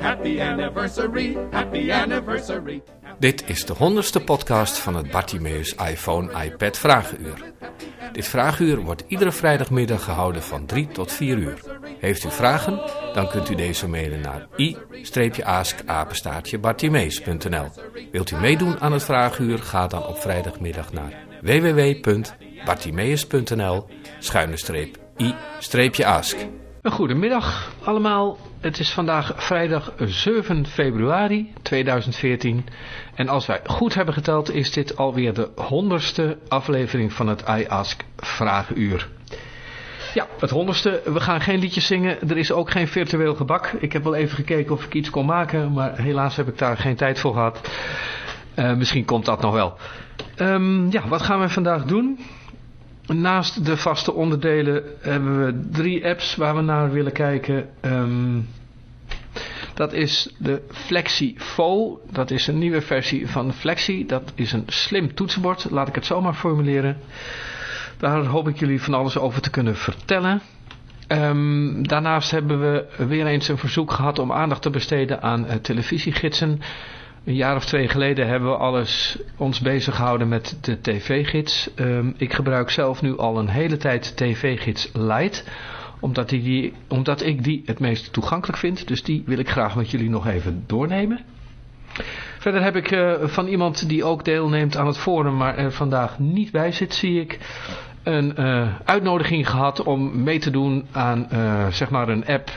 happy anniversary, happy anniversary. Dit is de honderdste podcast van het Bartimeus iPhone iPad Vragenuur. Dit Vragenuur wordt iedere vrijdagmiddag gehouden van 3 tot 4 uur. Heeft u vragen? Dan kunt u deze mailen naar i-ask-bartimeus.nl Wilt u meedoen aan het Vragenuur? Ga dan op vrijdagmiddag naar www.bartimeus.nl i-ask. Goedemiddag allemaal. Het is vandaag vrijdag 7 februari 2014. En als wij goed hebben geteld is dit alweer de honderdste aflevering van het iAsk Vragenuur. Ja, het honderdste. We gaan geen liedjes zingen. Er is ook geen virtueel gebak. Ik heb wel even gekeken of ik iets kon maken. Maar helaas heb ik daar geen tijd voor gehad. Uh, misschien komt dat nog wel. Um, ja, wat gaan we vandaag doen? Naast de vaste onderdelen hebben we drie apps waar we naar willen kijken. Um, dat is de Flexi Fo. Dat is een nieuwe versie van Flexi. Dat is een slim toetsenbord. Laat ik het zo maar formuleren. Daar hoop ik jullie van alles over te kunnen vertellen. Um, daarnaast hebben we weer eens een verzoek gehad om aandacht te besteden aan uh, televisiegidsen. Een jaar of twee geleden hebben we alles ons bezig gehouden met de tv-gids. Um, ik gebruik zelf nu al een hele tijd tv-gids Lite. Omdat, omdat ik die het meest toegankelijk vind. Dus die wil ik graag met jullie nog even doornemen. Verder heb ik uh, van iemand die ook deelneemt aan het forum, maar er vandaag niet bij zit, zie ik een uh, uitnodiging gehad om mee te doen aan uh, zeg maar een app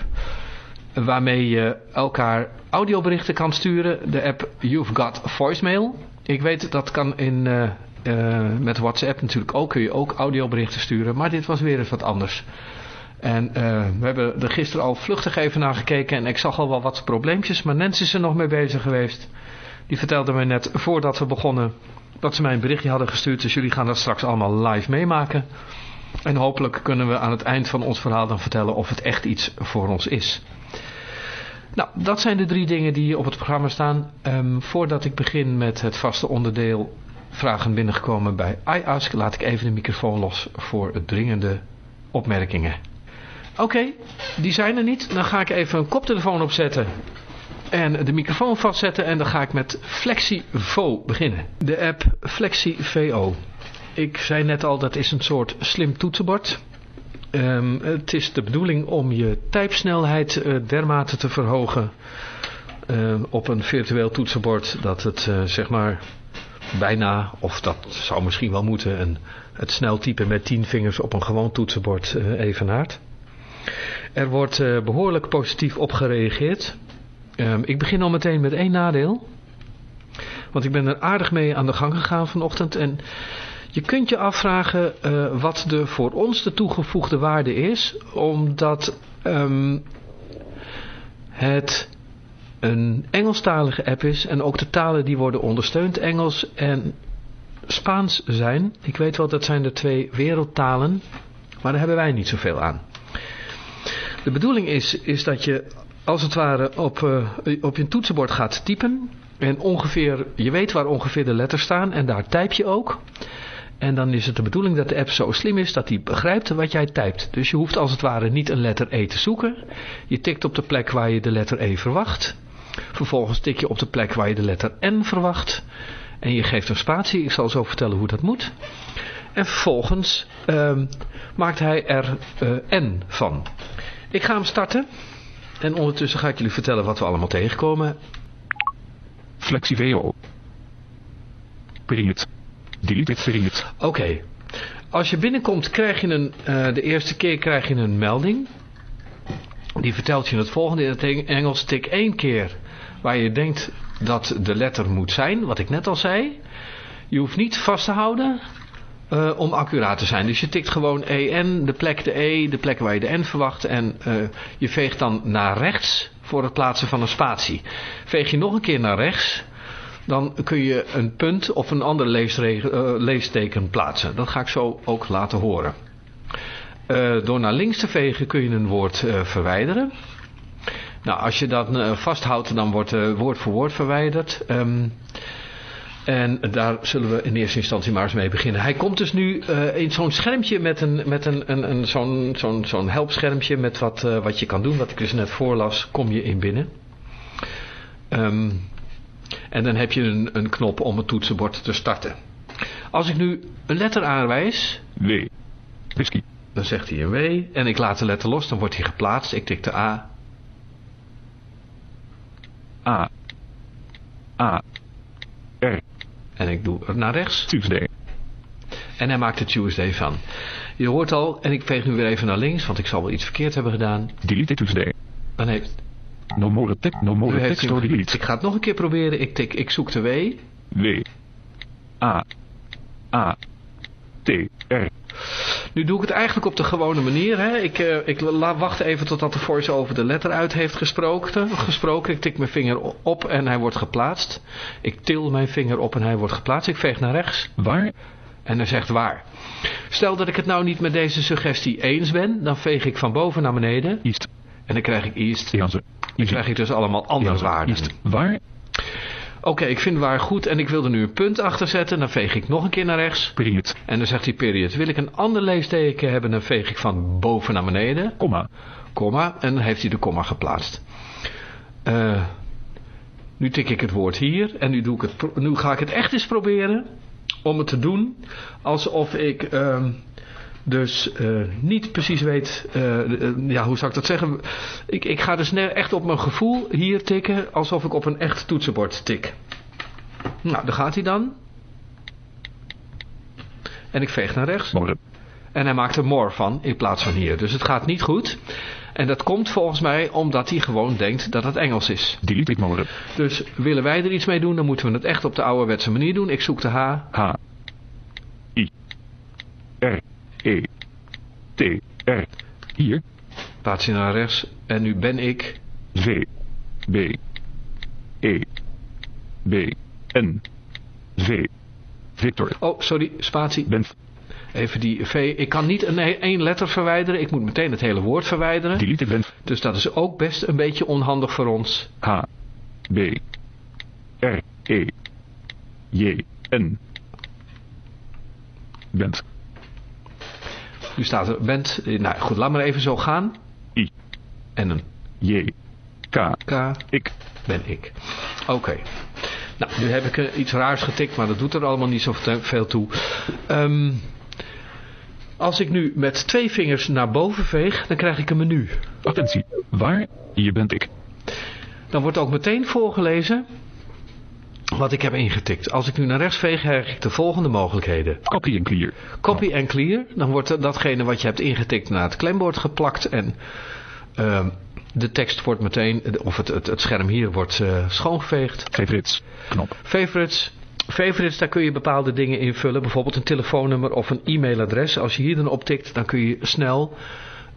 waarmee je elkaar audioberichten kan sturen. De app You've Got Voicemail. Ik weet dat kan in, uh, uh, met WhatsApp natuurlijk ook. Kun je ook audioberichten sturen. Maar dit was weer eens wat anders. En uh, we hebben er gisteren al vluchtig even naar gekeken. En ik zag al wel wat probleempjes. Maar Nancy is er nog mee bezig geweest. Die vertelde mij net voordat we begonnen dat ze mij een berichtje hadden gestuurd. Dus jullie gaan dat straks allemaal live meemaken. En hopelijk kunnen we aan het eind van ons verhaal dan vertellen of het echt iets voor ons is. Nou, dat zijn de drie dingen die op het programma staan. Um, voordat ik begin met het vaste onderdeel vragen binnengekomen bij iAsk, laat ik even de microfoon los voor dringende opmerkingen. Oké, die zijn er niet. Dan ga ik even een koptelefoon opzetten en de microfoon vastzetten en dan ga ik met FlexiVo beginnen. De app FlexiVO. Ik zei net al, dat is een soort slim toetsenbord. Um, het is de bedoeling om je typesnelheid uh, dermate te verhogen uh, op een virtueel toetsenbord dat het uh, zeg maar bijna, of dat zou misschien wel moeten, een, het snel typen met tien vingers op een gewoon toetsenbord evenaart. Er wordt behoorlijk positief op gereageerd. Um, ik begin al meteen met één nadeel. Want ik ben er aardig mee aan de gang gegaan vanochtend en je kunt je afvragen uh, wat de voor ons de toegevoegde waarde is, omdat um, het een Engelstalige app is en ook de talen die worden ondersteund Engels en Spaans zijn. Ik weet wel dat zijn de twee wereldtalen, maar daar hebben wij niet zoveel aan. De bedoeling is, is dat je als het ware op, uh, op je toetsenbord gaat typen en ongeveer, je weet waar ongeveer de letters staan en daar typ je ook. En dan is het de bedoeling dat de app zo slim is dat hij begrijpt wat jij typt. Dus je hoeft als het ware niet een letter E te zoeken. Je tikt op de plek waar je de letter E verwacht. Vervolgens tik je op de plek waar je de letter N verwacht. En je geeft een spatie. Ik zal zo vertellen hoe dat moet. En vervolgens uh, maakt hij er uh, N van. Ik ga hem starten. En ondertussen ga ik jullie vertellen wat we allemaal tegenkomen. Flexiveo. Period. Delete it Oké. Als je binnenkomt krijg je een, uh, de eerste keer krijg je een melding. Die vertelt je het volgende in het Engels. Tik één keer waar je denkt dat de letter moet zijn. Wat ik net al zei. Je hoeft niet vast te houden uh, om accuraat te zijn. Dus je tikt gewoon EN, de plek de E, de plek waar je de N verwacht. En uh, je veegt dan naar rechts voor het plaatsen van een spatie. Veeg je nog een keer naar rechts dan kun je een punt of een ander uh, leesteken plaatsen. Dat ga ik zo ook laten horen. Uh, door naar links te vegen kun je een woord uh, verwijderen. Nou, als je dat vasthoudt, dan wordt woord voor woord verwijderd. Um, en daar zullen we in eerste instantie maar eens mee beginnen. Hij komt dus nu in zo'n schermpje met een, met een, een, zo'n zo'n zo'n helpschermpje met wat, wat je kan doen. Wat ik dus net voorlas, kom je in binnen. Ehm, en dan heb je een, een knop om het toetsenbord te starten. Als ik nu een letter aanwijs, W. Whisky. dan zegt hij een W. En ik laat de letter los, dan wordt hij geplaatst. Ik tik de A. A. A. R. En ik doe er naar rechts. Tuesday. En hij maakt er Tuesday van. Je hoort al, en ik veeg nu weer even naar links, want ik zal wel iets verkeerd hebben gedaan. Delete Tuesday. Dan heeft, No more text. No more text delete. Ik ga het nog een keer proberen. Ik, tik, ik zoek de W. W. A. A. T. R. Nu doe ik het eigenlijk op de gewone manier. Hè. Ik, eh, ik la, wacht even totdat de voice-over de letter uit heeft gesproken, gesproken. Ik tik mijn vinger op en hij wordt geplaatst. Ik til mijn vinger op en hij wordt geplaatst. Ik veeg naar rechts Waar? en hij zegt waar. Stel dat ik het nou niet met deze suggestie eens ben, dan veeg ik van boven naar beneden East. en dan krijg ik east. Jansen. Dan krijg ik dus allemaal andere waarden. Waar? Oké, ik vind waar goed en ik wil er nu een punt achter zetten. Dan veeg ik nog een keer naar rechts. Period. En dan zegt hij period. Wil ik een ander leesteken hebben, dan veeg ik van boven naar beneden. Komma. komma en dan heeft hij de komma geplaatst. Eh, nu tik ik het woord hier en nu, doe ik het, nu ga ik het echt eens proberen om het te doen alsof ik ehm, dus eh, niet precies weet, eh, eh, ja hoe zou ik dat zeggen, ik, ik ga dus echt op mijn gevoel hier tikken alsof ik op een echt toetsenbord tik. Nou, daar gaat hij dan. En ik veeg naar rechts. More. En hij maakt er more van in plaats van hier. Dus het gaat niet goed. En dat komt volgens mij omdat hij gewoon denkt dat het Engels is. Delete it more. Dus willen wij er iets mee doen, dan moeten we het echt op de ouderwetse manier doen. Ik zoek de H. H. I. R. E. T. R. Hier. Je naar rechts. En nu ben ik. V. B. E. B. N. V. Victor. Oh, sorry, spatie. Benf. Even die V. Ik kan niet een, één letter verwijderen. Ik moet meteen het hele woord verwijderen. Delete it Benf. Dus dat is ook best een beetje onhandig voor ons. H. B. R. E. J. N. Bent. Nu staat er bent. Nou goed, laat maar even zo gaan. I. En een J. K. K. Ik. ben ik. Oké. Nou, nu heb ik eh, iets raars getikt, maar dat doet er allemaal niet zo veel toe. Ehm, als ik nu met twee vingers naar boven veeg, dan krijg ik een menu. Attentie. Waar? Hier ben ik. Dan wordt ook meteen voorgelezen wat ik heb ingetikt. Als ik nu naar rechts veeg, krijg ik de volgende mogelijkheden. Copy en clear. Copy and clear. Dan wordt datgene wat je hebt ingetikt naar het klembord geplakt. En ehm, de tekst wordt meteen, of het, het, het scherm hier wordt eh, schoongeveegd. Favorites. Knop. Favorites. Favorites, daar kun je bepaalde dingen invullen. Bijvoorbeeld een telefoonnummer of een e-mailadres. Als je hier dan optikt, dan kun je snel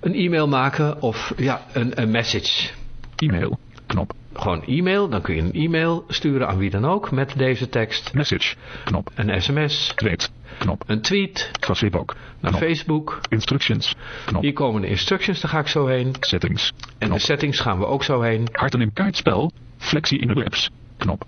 een e-mail maken of ja, een, een message. E-mail. Knop. Gewoon e-mail, dan kun je een e-mail sturen aan wie dan ook met deze tekst. Message. Knop. Een sms, Tweet. Knop. een tweet, Facebook. naar. Facebook. Instructions. Knop. Hier komen de instructions, daar ga ik zo heen. Settings. En Knop. de settings gaan we ook zo heen. Harten in kaartspel. Flexie in de apps. Knop.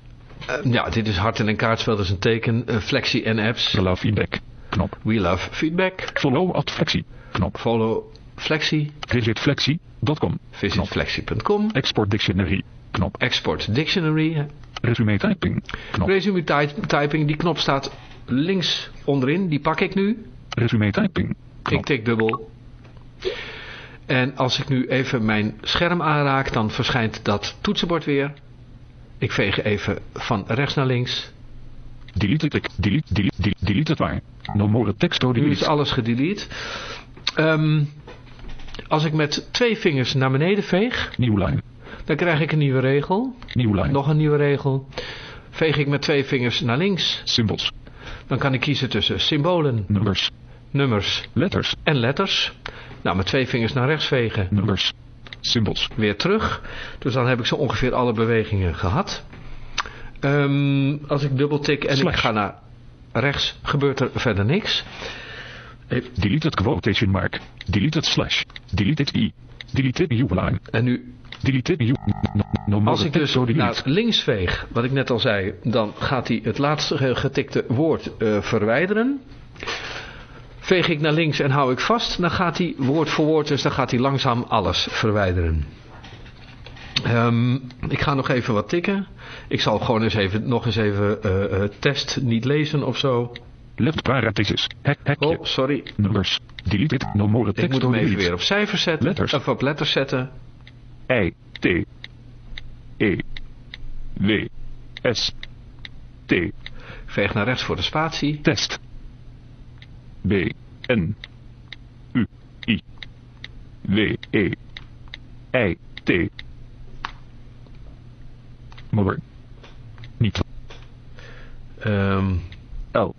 Eh, ja, dit is harten en kaartspel, dat is een teken. Eh, flexie en apps. Allow feedback. Knop. We love feedback. Follow at flexie. Knop. Follow flexie. Visit flexie.com. Visit Knop. flexie.com. Export dictionary. Knop. Export dictionary. Resume typing. Knop. Resume ty- typing, die knop staat links onderin. Die pak ik nu. Resume typing. Ik tik dubbel. En als ik nu even mijn scherm aanraak, dan verschijnt dat toetsenbord weer. Ik veeg even van rechts naar links. Delete it. Delete. Delete. Delete, delete het waar. No more text Nu is alles gedelete. Ehm, als ik met twee vingers naar beneden veeg, Nieuw lijn. dan krijg ik een nieuwe regel. Nieuw lijn. Nog een nieuwe regel. Veeg ik met twee vingers naar links, Symbols. dan kan ik kiezen tussen symbolen, Numbers. nummers Letters. en letters. Nou, met twee vingers naar rechts vegen, Numbers. Symbols. weer terug. Dus dan heb ik zo ongeveer alle bewegingen gehad. Ehm, als ik dubbeltik en ik ga naar rechts, gebeurt er verder niks. Even- Delete het quotation mark. Delete het slash. Delete het i. Delete het nieuwe lijn. En nu, Delete. No, no als ik dus naar links veeg, wat ik net al zei, dan gaat hij het laatste getikte woord eh, verwijderen. Veeg ik naar links en hou ik vast, dan gaat hij woord voor woord, dus dan gaat hij langzaam alles verwijderen. Ehm, ik ga nog even wat tikken. Ik zal gewoon eens even, nog eens even eh, eh, test niet lezen of zo. Left parenthesis. Hek, hekje. Oh, sorry. Numbers. Delete it. No more Ik text moet hem even weer op cijfers zetten. Letters. Of op letters zetten. I, T, E, W, S, T, Veeg naar rechts voor de spatie. test. B, N, U, I, W, E, I, T. More. Niet. Ehm, L,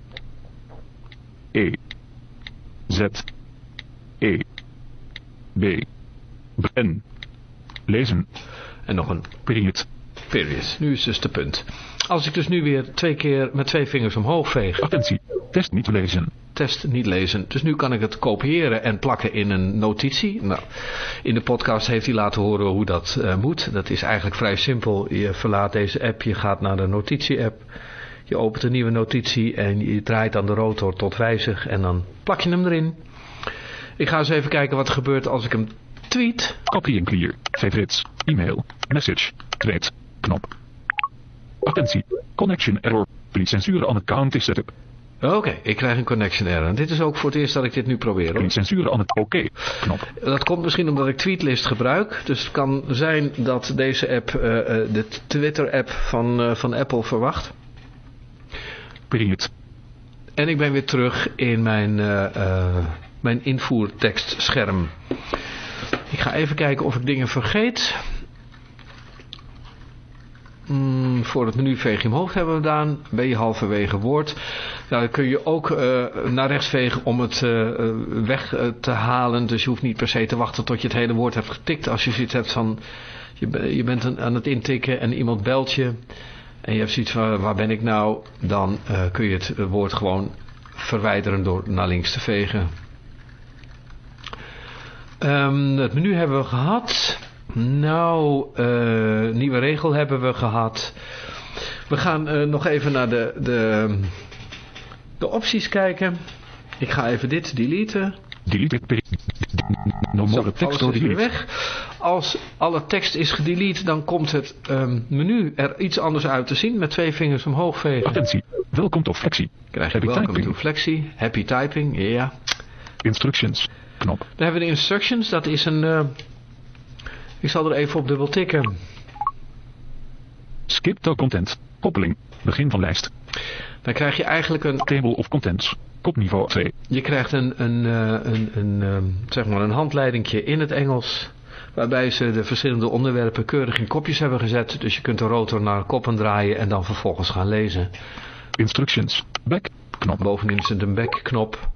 E, Z, E, B, N. Lezen. en nog een Period. period. Nu is dus de punt. Als ik dus nu weer twee keer met twee vingers omhoog veeg. Attentie. Test niet lezen. test niet lezen. Dus nu kan ik het kopiëren en plakken in een notitie. Nou, in de podcast heeft hij laten horen hoe dat eh, moet. Dat is eigenlijk vrij simpel. Je verlaat deze app, je gaat naar de notitie-app. Je opent een nieuwe notitie en je draait dan de rotor tot wijzig en dan plak je hem erin. Ik ga eens even kijken wat er gebeurt als ik hem tweet. Copy and clear. Favorites. E-mail. Message. Tweet. Knop. Attentie. Connection error. Please censuren on account is setup. Oké, ik krijg een connection error. En dit is ook voor het eerst dat ik dit nu probeer. Hoor. Censuren on het oké. Knop. Dat komt misschien omdat ik Tweetlist gebruik. Dus het kan zijn dat deze app eh, eh, de Twitter-app van, eh, van Apple verwacht. Period. En ik ben weer terug in mijn, eh, mijn invoertekstscherm. Ik ga even kijken of ik dingen vergeet. Mm, voor het menu veeg je omhoog hebben we gedaan. Ben je halverwege woord. Nou, dan kun je ook eh, naar rechts vegen om het weg te halen. Dus je hoeft niet per se te wachten tot je het hele woord hebt getikt. Als je zoiets hebt van, je, je bent aan het intikken en iemand belt je. En je hebt zoiets van, waar ben ik nou? Dan eh, kun je het woord gewoon verwijderen door naar links te vegen. Ehm, het menu hebben we gehad. Nou, eh, nieuwe regel hebben we gehad. We gaan eh, nog even naar de, de, de opties kijken. Ik ga even dit deleten. Delete. No more text alles is weg. Als alle tekst is gedelete, dan komt het ehm, menu er iets anders uit te zien. Met twee vingers omhoog vegen. Attentie. Welkom tot flexie. Krijg je welcome typing. to Flexi. Happy typing, ja. Instructions. Knop. Dan hebben we de instructions. Dat is een... eh, ik zal er even op dubbel tikken. Skip to content. Koppeling. Begin van lijst. Dan krijg je eigenlijk een... Table of contents. Kopniveau 2. Je krijgt een, een, eh, een, een, ehm, zeg maar een handleidingje in het Engels. Waarbij ze de verschillende onderwerpen keurig in kopjes hebben gezet. Dus je kunt de rotor naar koppen draaien en dan vervolgens gaan lezen. Instructions. Back. Knop. Bovenin zit een back-knop.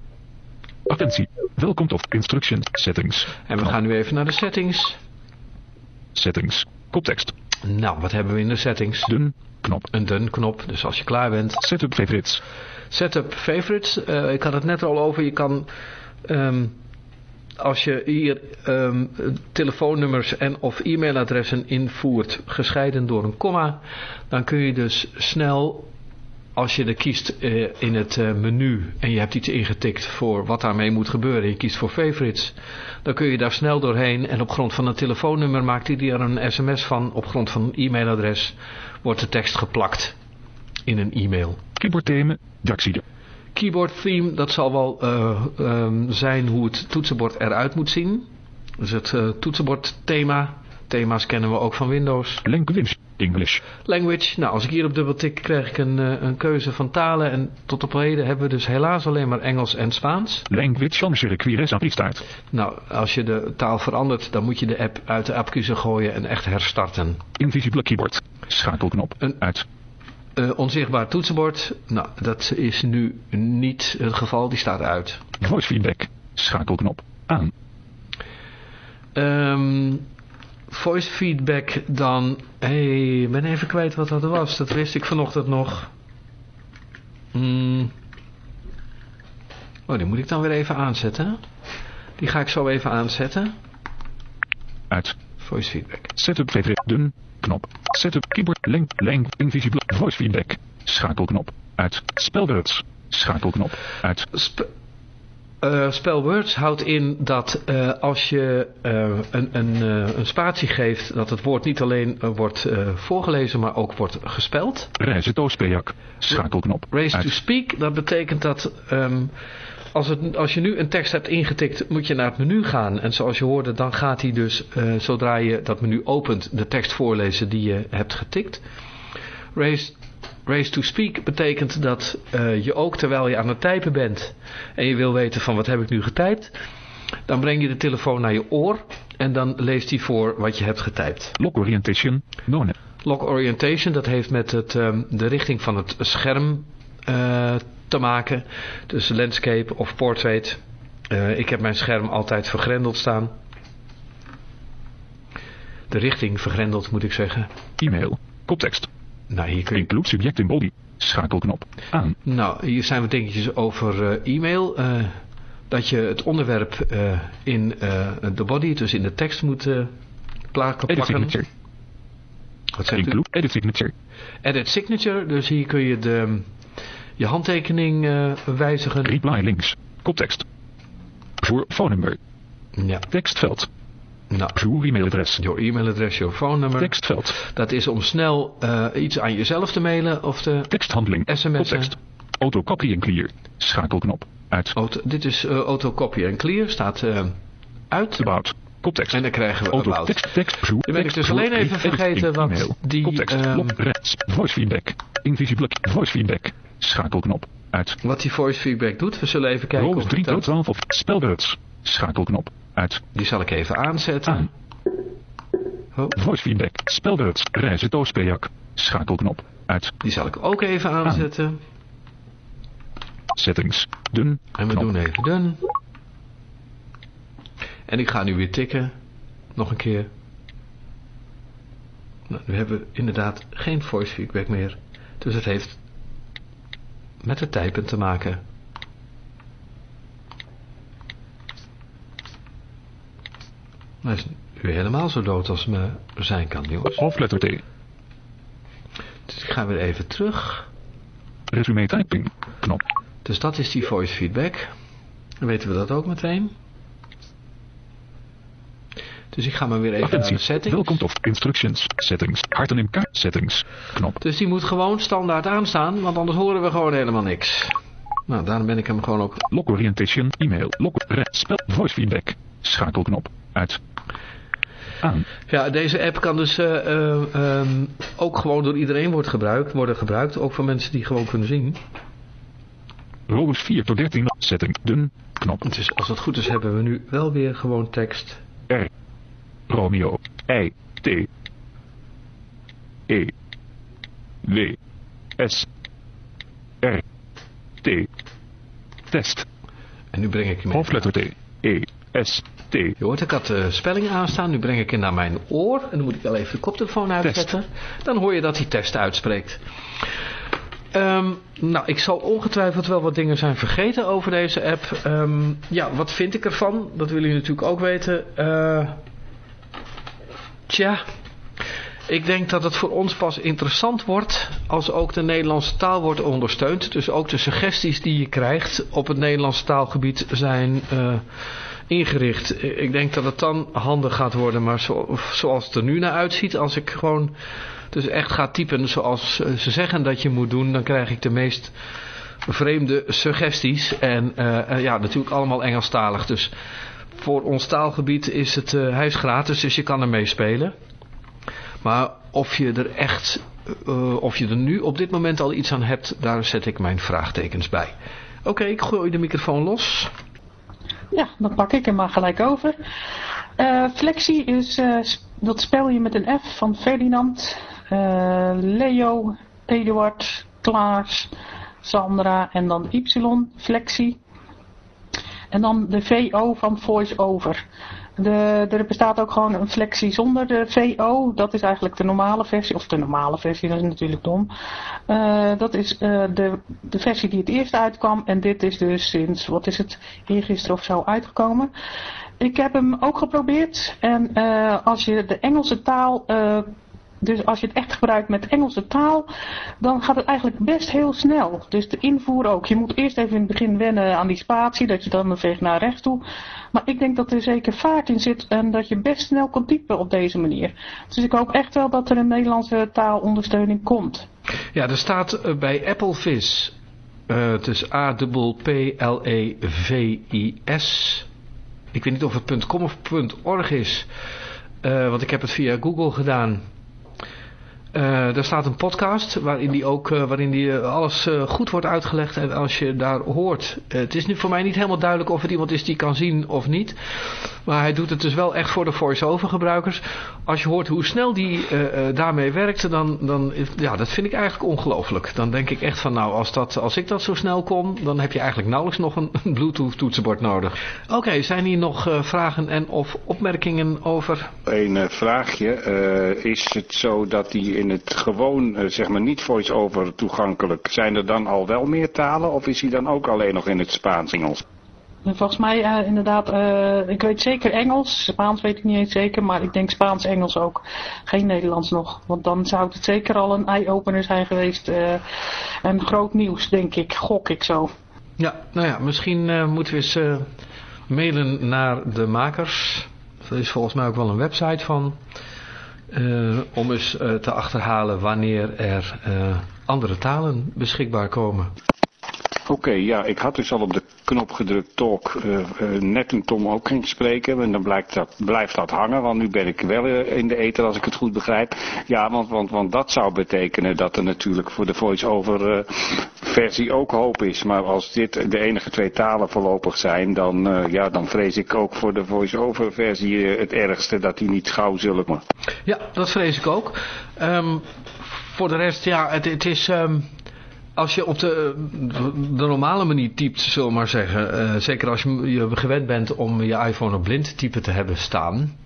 Attentie. Welkom tot Instructions. Settings. En we gaan nu even naar de settings. Settings. Koptekst. Nou, wat hebben we in de settings? Dun. Knop. Een dun knop, dus als je klaar bent. Setup favorites. Setup favorites. Eh, ik had het net al over. Je kan, ehm, als je hier ehm, telefoonnummers en of e-mailadressen invoert, gescheiden door een komma, dan kun je dus snel, als je er kiest eh, in het eh, menu en je hebt iets ingetikt voor wat daarmee moet gebeuren, je kiest voor favorites, dan kun je daar snel doorheen en op grond van een telefoonnummer maakt hij er een sms van, op grond van een e-mailadres wordt de tekst geplakt in een e-mail. Keyboard theme. Jaxide. Keyboard theme, dat zal wel eh, ehm, zijn hoe het toetsenbord eruit moet zien. Dus het eh, toetsenbord thema. Thema's kennen we ook van Windows. Language. English. Language, nou als ik hier op dubbel tik krijg ik een, eh, een keuze van talen. En tot op heden hebben we dus helaas alleen maar Engels en Spaans. Language Change requires aan start. Nou, als je de taal verandert, dan moet je de app uit de appkeuze gooien en echt herstarten. Invisible keyboard. Schakelknop. Een- Uit. Eh, onzichtbaar toetsenbord, nou dat is nu niet het geval, die staat uit. Voice feedback. Schakelknop. Aan. Ehm, voice feedback dan. Hé, hey, ik ben even kwijt wat dat was. Dat wist ik vanochtend nog. Hmm. Oh, die moet ik dan weer even aanzetten. Die ga ik zo even aanzetten. Uit. Voice feedback. Setup favorite. Dun. Knop. Setup keyboard. Length. Length. Invisible. Voice feedback. Schakelknop. Uit. Spelwords. Schakelknop. Uit. Sp- Uh, spellwords houdt in dat uh, als je uh, een, een, een spatie geeft, dat het woord niet alleen wordt voorgelezen, maar ook wordt gespeld. Reizen Toospejak, schakelknop. Raise to speak, dat betekent dat um, als, het, als je nu een tekst hebt ingetikt, moet je naar het menu gaan. En zoals je hoorde, dan gaat hij dus, zodra je dat menu opent, de tekst voorlezen die je hebt getikt. Raise Race to speak betekent dat uh, je ook terwijl je aan het typen bent en je wil weten van wat heb ik nu getypt, dan breng je de telefoon naar je oor en dan leest hij voor wat je hebt getypt. Lock orientation, none. Lock orientation, dat heeft met het, um, de richting van het scherm uh, te maken. Dus landscape of portrait. Uh, ik heb mijn scherm altijd vergrendeld staan. De richting vergrendeld moet ik zeggen. E-mail, koptekst, nou, hier kun je... Include subject in body. Schakelknop. Aan. Nou, hier zijn wat dingetjes over uh, e-mail. Uh, dat je het onderwerp in de body, dus in de tekst moet plakken. Edit signature. Wat zegt Include u? edit signature. Edit signature, dus hier kun je de, je handtekening wijzigen. Reply links. Koptekst. Voor phone number. Ja. Tekstveld. Nou, Uw e-mailadres. Jouw e-mailadres, jouw phonenummer. Tekstveld. Dat is om snel uh, iets aan jezelf te mailen of te Teksthandeling. sms'en. Koptekst. Autocopy en clear. Schakelknop. Uit. Auto, dit is uh, autocopy en clear. Staat uh, uit. About. Koptekst. En dan krijgen we Auto, about. tekst, tekst, zoek, Dan ben ik dus alleen even vergeten wat die... Koptekst. Um, rechts. Voice feedback. Invisible. Voice feedback. Schakelknop. Uit. Wat die voice feedback doet. We zullen even kijken of 3 ik dat... 12 of spelwords. Schakelknop. Uit. Die zal ik even aanzetten. Aan. Oh, Voice feedback. Spelwords. Reizen Toospejak. Schakelknop. Uit. die zal ik ook even aanzetten. Settings. Dun. En we knop. doen even done. En ik ga nu weer tikken. Nog een keer. Nou, nu hebben we inderdaad geen voice feedback meer. Dus het heeft met het typen te maken. Maar is nu helemaal zo dood als me zijn kan, jongens. Hoofdletter T. Dus ik ga weer even terug. Resume typing. Knop. Dus dat is die voice feedback. Dan weten we dat ook meteen. Dus ik ga maar weer even naar de Attentie. settings. Welkom tot Instructions. Settings. Harten in kaart. Settings. Knop. Dus die moet gewoon standaard aanstaan, want anders horen we gewoon helemaal niks. Nou, daarom ben ik hem gewoon ook... Lock orientation. E-mail. Lock. Red. Spel. Voice feedback. Schakelknop. Uit. Aan. Ja, deze app kan dus eh, eh, ehm, ook gewoon door iedereen wordt gebruikt, worden gebruikt. Ook voor mensen die gewoon kunnen zien. Rose 4 tot 13. Setting. Dun. Knop. Dus als het goed is hebben we nu wel weer gewoon tekst. R. Romeo. I. T. E. W. S. R. T. Test. En nu breng ik hem Hoofdletter T. E. S. T. Je hoort, ik had de spelling aanstaan. Nu breng ik hem naar mijn oor. En dan moet ik wel even de koptelefoon uitzetten. Dan hoor je dat hij test uitspreekt. Ehm, nou, ik zal ongetwijfeld wel wat dingen zijn vergeten over deze app. Ehm, ja, wat vind ik ervan? Dat willen jullie natuurlijk ook weten. Eh, tja, ik denk dat het voor ons pas interessant wordt als ook de Nederlandse taal wordt ondersteund. Dus ook de suggesties die je krijgt op het Nederlandse taalgebied zijn eh, ingericht. Ik denk dat het dan handig gaat worden, maar zo, zoals het er nu naar uitziet, als ik gewoon dus echt ga typen zoals eh, ze zeggen dat je moet doen, dan krijg ik de meest vreemde suggesties. En eh, ja, natuurlijk allemaal Engelstalig. Dus voor ons taalgebied is het, is gratis, dus je kan ermee spelen. Maar of je er echt, eh, of je er nu op dit moment al iets aan hebt, daar zet ik mijn vraagtekens bij. Oké, ik gooi de microfoon los. Ja, dan pak ik hem maar gelijk over. Eh, flexie is, dat spel je met een F van Ferdinand, Leo, Eduard, Klaas, Sandra en dan Y, flexie. En dan de VO van voice over. De, er bestaat ook gewoon een flexie zonder de VO. Dat is eigenlijk de normale versie. Of de normale versie, dat is natuurlijk dom. Eh, dat is eh, de, de versie die het eerst uitkwam. En dit is dus sinds, wat is het, eergisteren of zo uitgekomen. Ik heb hem ook geprobeerd. En eh, als je de Engelse taal Dus als je het echt gebruikt met Engelse taal, dan gaat het eigenlijk best heel snel. Dus de invoer ook. Je moet eerst even in het begin wennen aan die spatie, dat je dan beweegt naar rechts toe. Maar ik denk dat er zeker vaart in zit en dat je best snel kan typen op deze manier. Dus ik hoop echt wel dat er een Nederlandse taalondersteuning komt. Ja, er staat eh, bij Applevis, uh, het is A-P-L-E-V-I-S. Ik weet niet of het .com of .org is, uh, want ik heb het via Google gedaan. Daar staat een podcast waarin die ook uh, waarin die, uh, alles goed wordt uitgelegd. En als je daar hoort. het is nu voor mij niet helemaal duidelijk of het iemand is die kan zien of niet. Maar hij doet het dus wel echt voor de voice-over gebruikers. Als je hoort hoe snel die daarmee werkte. Dan, dan ja, dat vind ik eigenlijk ongelooflijk. Dan denk ik echt van nou als, dat, als ik dat zo snel kon. Dan heb je eigenlijk nauwelijks nog een, bluetooth toetsenbord nodig. Oké, zijn hier nog vragen en of opmerkingen over? Een vraagje. is het zo dat die in het gewoon, uh, zeg maar niet voice-over toegankelijk, zijn er dan al wel meer talen of is hij dan ook alleen nog in het Spaans-Engels? Volgens mij uh, inderdaad, uh, ik weet zeker Engels, Spaans weet ik niet eens zeker, maar ik denk Spaans-Engels ook. Geen Nederlands nog, want dan zou het zeker al een eye-opener zijn geweest en groot nieuws, denk ik, gok ik zo. Ja, nou ja, misschien moeten we eens mailen naar de makers. Er is volgens mij ook wel een website van. Uh, om eens uh, te achterhalen wanneer er uh, andere talen beschikbaar komen. Oké, ja, ik had dus al op de knop gedrukt talk uh, net toen Tom ook ging spreken. En dan blijkt dat, blijft dat hangen, want nu ben ik wel uh, in de ether als ik het goed begrijp. Ja, want, want, want dat zou betekenen dat er natuurlijk voor de voice-over versie ook hoop is. Maar als dit de enige twee talen voorlopig zijn, dan, ja, dan vrees ik ook voor de voice-over versie het ergste dat die niet gauw zullen. Maar... Ja, dat vrees ik ook. Um, voor de rest, ja, het, het is... Um als je op de, de normale manier typt, zullen we maar zeggen, uh, zeker als je, gewend bent om je iPhone op blind typen te hebben staan,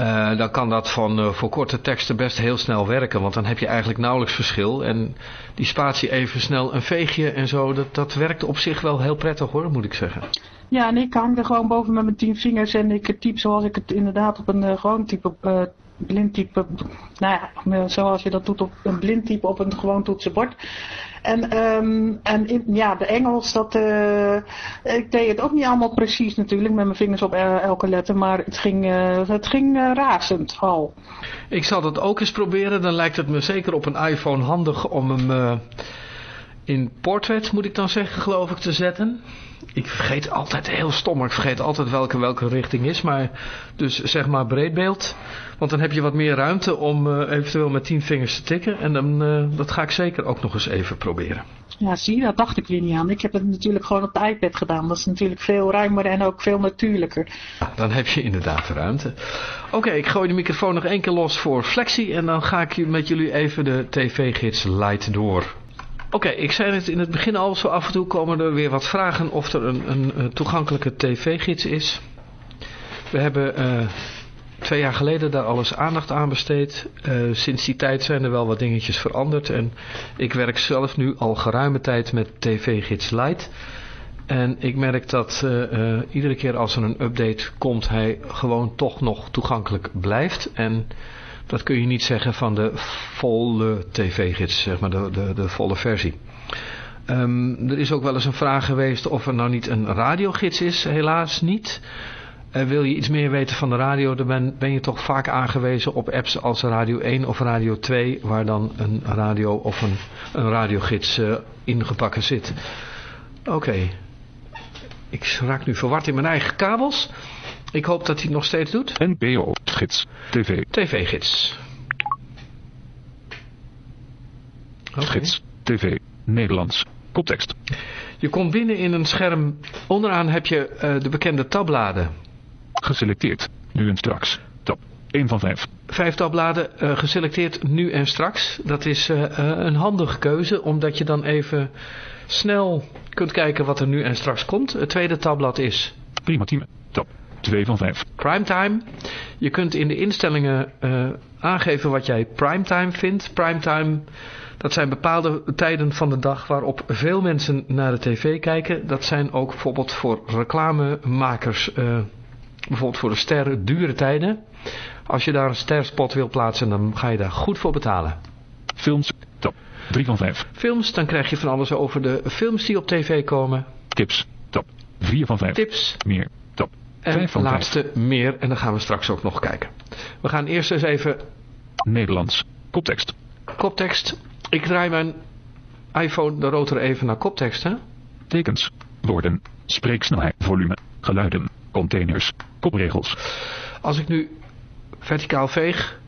uh, dan kan dat van voor korte teksten best heel snel werken, want dan heb je eigenlijk nauwelijks verschil. En die spatie even snel een veegje en zo, dat, dat werkt op zich wel heel prettig hoor, moet ik zeggen. Ja, en ik hang er gewoon boven met mijn tien vingers en ik typ zoals ik het inderdaad op een gewoon type blindtype, nou ja, zoals je dat doet op een blindtype op een gewoon toetsenbord. En, um, en ja, de Engels, dat, uh, ik deed het ook niet allemaal precies natuurlijk met mijn vingers op elke letter, maar het ging, uh, het ging razend al. Ik zal dat ook eens proberen, dan lijkt het me zeker op een iPhone handig om hem in portrait, moet ik dan zeggen, geloof ik, te zetten. Ik vergeet altijd heel stom, ik vergeet altijd welke, welke richting is, maar dus zeg maar breedbeeld. Want dan heb je wat meer ruimte om uh, eventueel met tien vingers te tikken. En dan, uh, dat ga ik zeker ook nog eens even proberen. Ja, zie je, dat dacht ik weer niet aan. Ik heb het natuurlijk gewoon op de iPad gedaan. Dat is natuurlijk veel ruimer en ook veel natuurlijker. Ja, dan heb je inderdaad ruimte. Oké, okay, ik gooi de microfoon nog één keer los voor Flexie. En dan ga ik met jullie even de TV-gids light door. Oké, ik zei het in het begin al, zo af en toe komen er weer wat vragen of er een, een, toegankelijke tv-gids is. We hebben uh, twee jaar geleden daar alles aandacht aan besteed. Uh, sinds die tijd zijn er wel wat dingetjes veranderd en ik werk zelf nu al geruime tijd met tv-gids Lite. En ik merk dat uh, iedere keer als er een update komt, hij gewoon toch nog toegankelijk blijft. En dat kun je niet zeggen van de volle tv-gids, zeg maar, de, de, de volle versie. Um, er is ook wel eens een vraag geweest of er nou niet een radiogids is. Helaas niet. Uh, wil je iets meer weten van de radio, dan ben, ben, je toch vaak aangewezen op apps als Radio 1 of Radio 2, waar dan een radio of een, een radiogids uh, zit. Oké. Ik raak nu verward in mijn eigen kabels. Ik hoop dat hij het nog steeds doet. NPO, gids, tv. TV-gids. Okay. Gids, tv, Nederlands, koptekst. Je komt binnen in een scherm. Onderaan heb je uh, de bekende tabbladen. Geselecteerd, nu en straks. Tab 1 van 5. Vijf tabbladen uh, geselecteerd nu en straks. Dat is uh, een handige keuze, omdat je dan even snel kunt kijken wat er nu en straks komt. Het tweede tabblad is... Prima team, 2 van 5. Primetime. Je kunt in de instellingen uh, aangeven wat jij primetime vindt. Primetime, dat zijn bepaalde tijden van de dag waarop veel mensen naar de tv kijken. Dat zijn ook bijvoorbeeld voor reclamemakers uh, bijvoorbeeld voor de sterren dure tijden. Als je daar een sterspot wil plaatsen, dan ga je daar goed voor betalen. Films, top 3 van 5. Films, dan krijg je van alles over de films die op tv komen. Tips, top 4 van 5. Tips Meer, en 5 van 5. laatste meer. En dan gaan we straks ook nog kijken. We gaan eerst eens even Nederlands, koptekst. koptekst. Ik draai mijn iPhone de rotor even naar koptekst. Hè? Tekens, woorden, spreeksnelheid, volume, geluiden, containers, kopregels, Als ik nu verticaal veeg.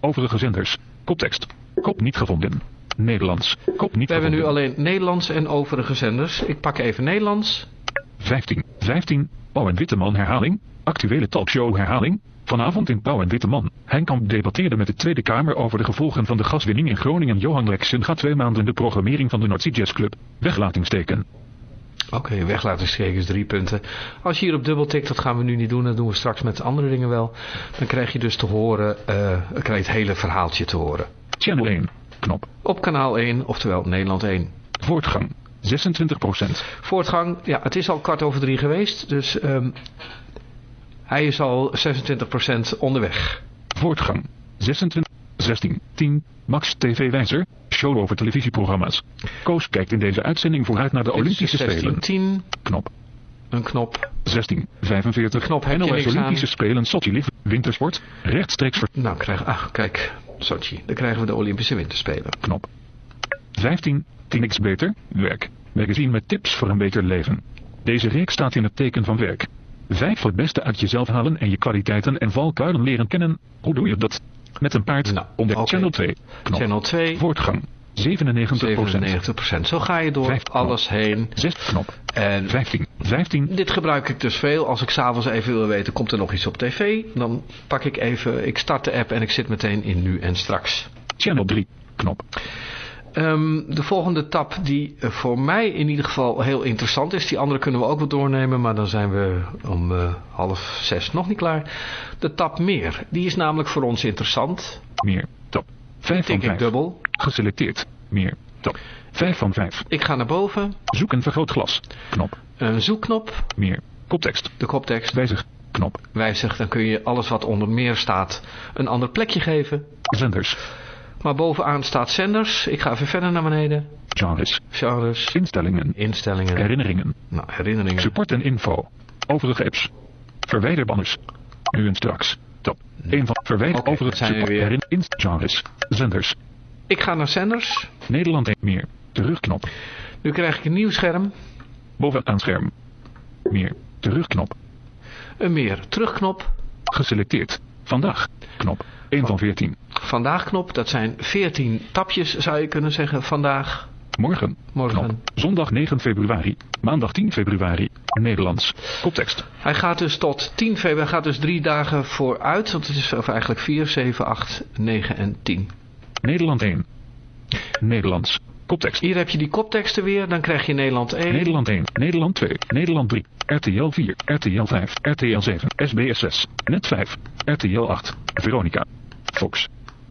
overige zenders, koptekst, kop niet gevonden. Nederlands, kop niet We hebben nu alleen Nederlands en overige zenders. Ik pak even Nederlands. 15, 15, Pauw en Witteman herhaling, actuele talkshow herhaling. Vanavond in Pauw en Witteman. Henkamp debatteerde met de Tweede Kamer over de gevolgen van de gaswinning in Groningen. Johan Lexen gaat twee maanden de programmering van de Noordzee Jazz Club weglatingsteken. Oké, weglatingsteken is drie punten. Als je hierop dubbeltikt, dat gaan we nu niet doen. Dat doen we straks met andere dingen wel. Dan krijg je dus te horen, dan krijg je het hele verhaaltje te horen. Channel 1, knop, Op kanaal 1, oftewel Nederland 1. voortgang, 26%. Voortgang, ja, het is al kwart over drie geweest. Dus ehm, hij is al 26% onderweg. Voortgang, 26, 16, 10, Max TV Wijzer, show over televisieprogramma's. Koos kijkt in deze uitzending vooruit naar de Olympische Dit is Spelen. 16, Knop, een knop. 16, 45, Knop NOS Olympische aan. Spelen Sochi Live, wintersport, rechtstreeks ver... Nou, krijg, ah, kijk, Sochi. Dan krijgen we de Olympische Winterspelen. Knop. 15, 10x beter, werk. Magazine met tips voor een beter leven. Deze reeks staat in het teken van werk. 5 voor het beste uit jezelf halen en je kwaliteiten en valkuilen leren kennen. Hoe doe je dat? Met een paard. Nou, oké. Channel 2. Knop. Channel 2, Voortgang. 97%. 97%. Zo ga je door alles heen. 6 knop. En 15. 15. dit gebruik ik dus veel. Als ik s'avonds even wil weten, komt er nog iets op tv? Dan pak ik even, ik start de app en ik zit meteen in nu en straks. Channel 3. Knop. Ehm, de volgende tab die eh, voor mij in ieder geval heel interessant is. Die andere kunnen we ook wel doornemen, maar dan zijn we om eh, half zes nog niet klaar. De tab meer. Die is namelijk voor ons interessant. Meer. Top. 5 van Tik ik 5. dubbel. Geselecteerd. Meer. Top. 5 van 5. Ik ga naar boven. Zoek een vergrootglas. Knop. Een zoekknop. Meer. Koptekst. De koptekst. Wijzig. Knop. Wijzig. Dan kun je alles wat onder meer staat een ander plekje geven. Zenders. Maar bovenaan staat zenders. Ik ga even verder naar beneden. Genres. Genres. Instellingen. Instellingen. Herinneringen. Nou, herinneringen. Support en info. Overige apps. Verwijder banners. Nu en straks. Top. 1 van verwijder Oké, overige zijn support. weer. Herin inst genres. Zenders. Ik ga naar zenders. Nederland 1 meer. Terugknop. Nu krijg ik een nieuw scherm. Bovenaan scherm. Meer. Terugknop. Een meer terugknop. Geselecteerd. Vandaag. Knop. 1 van 14. Vandaag knop. Dat zijn 14 tapjes zou je kunnen zeggen. Vandaag. Morgen. Morgen. Knop. Zondag 9 februari. Maandag 10 februari. Nederlands. Koptekst. Hij gaat dus tot 10 februari. Hij gaat dus drie dagen vooruit. Want het is eigenlijk 4, 7, 8, 9 en 10. Nederland 1. Nederlands. Koptekst. Hier heb je die kopteksten weer. Dan krijg je Nederland 1. Nederland 1, Nederland 2, Nederland 3, RTL 4, RTL 5, RTL 7, SBS 6, Net 5, RTL 8, Veronica, Fox.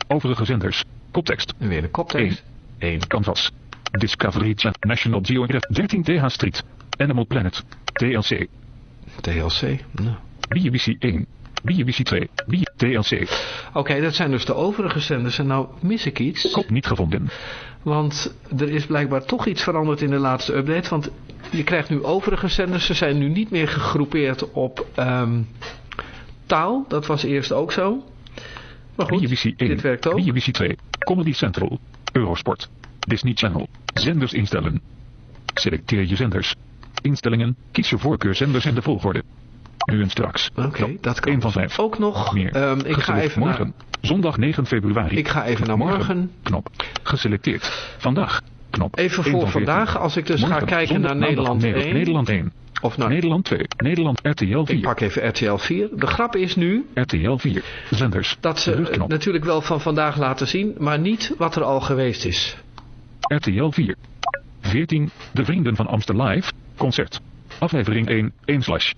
Overige zenders. Koptekst. En weer de koptekst. 1. Canvas. Discovery Channel, National Geographic, 13 TH Street, Animal Planet, TLC, TLC. Nou. BBC 1, BBC 2, B TLC. Oké, dat zijn dus de overige zenders. En nou mis ik iets. Kop niet gevonden. Want er is blijkbaar toch iets veranderd in de laatste update. Want je krijgt nu overige zenders. Ze zijn nu niet meer gegroepeerd op ehm, taal. Dat was eerst ook zo. Maar goed, BBC 1, dit werkt ook. BBC 2, Comedy Central, Eurosport, Disney Channel, zenders instellen. Selecteer je zenders. Instellingen, kies je voorkeurzenders en de volgorde. Nu en straks. Oké, dat kan. 1 van 5. Ook nog. Meer. ehm, ik, ga even morgen. naar, Zondag 9 februari. ik ga even naar morgen. Knop. Geselecteerd. Vandaag. Knop. Even 1 voor van 14. vandaag. Als ik dus ga kijken Zondag, naar Nederland Nederland 1. Nederland 1. Of naar, Nederland 2. Nederland RTL 4. ik pak even RTL 4. De grap is nu RTL 4. Zenders. dat ze natuurlijk wel van vandaag laten zien. Maar niet wat er al geweest is. RTL 4. 14. De Vrienden van Amstel Live. Concert. Aflevering 1. 1 slash.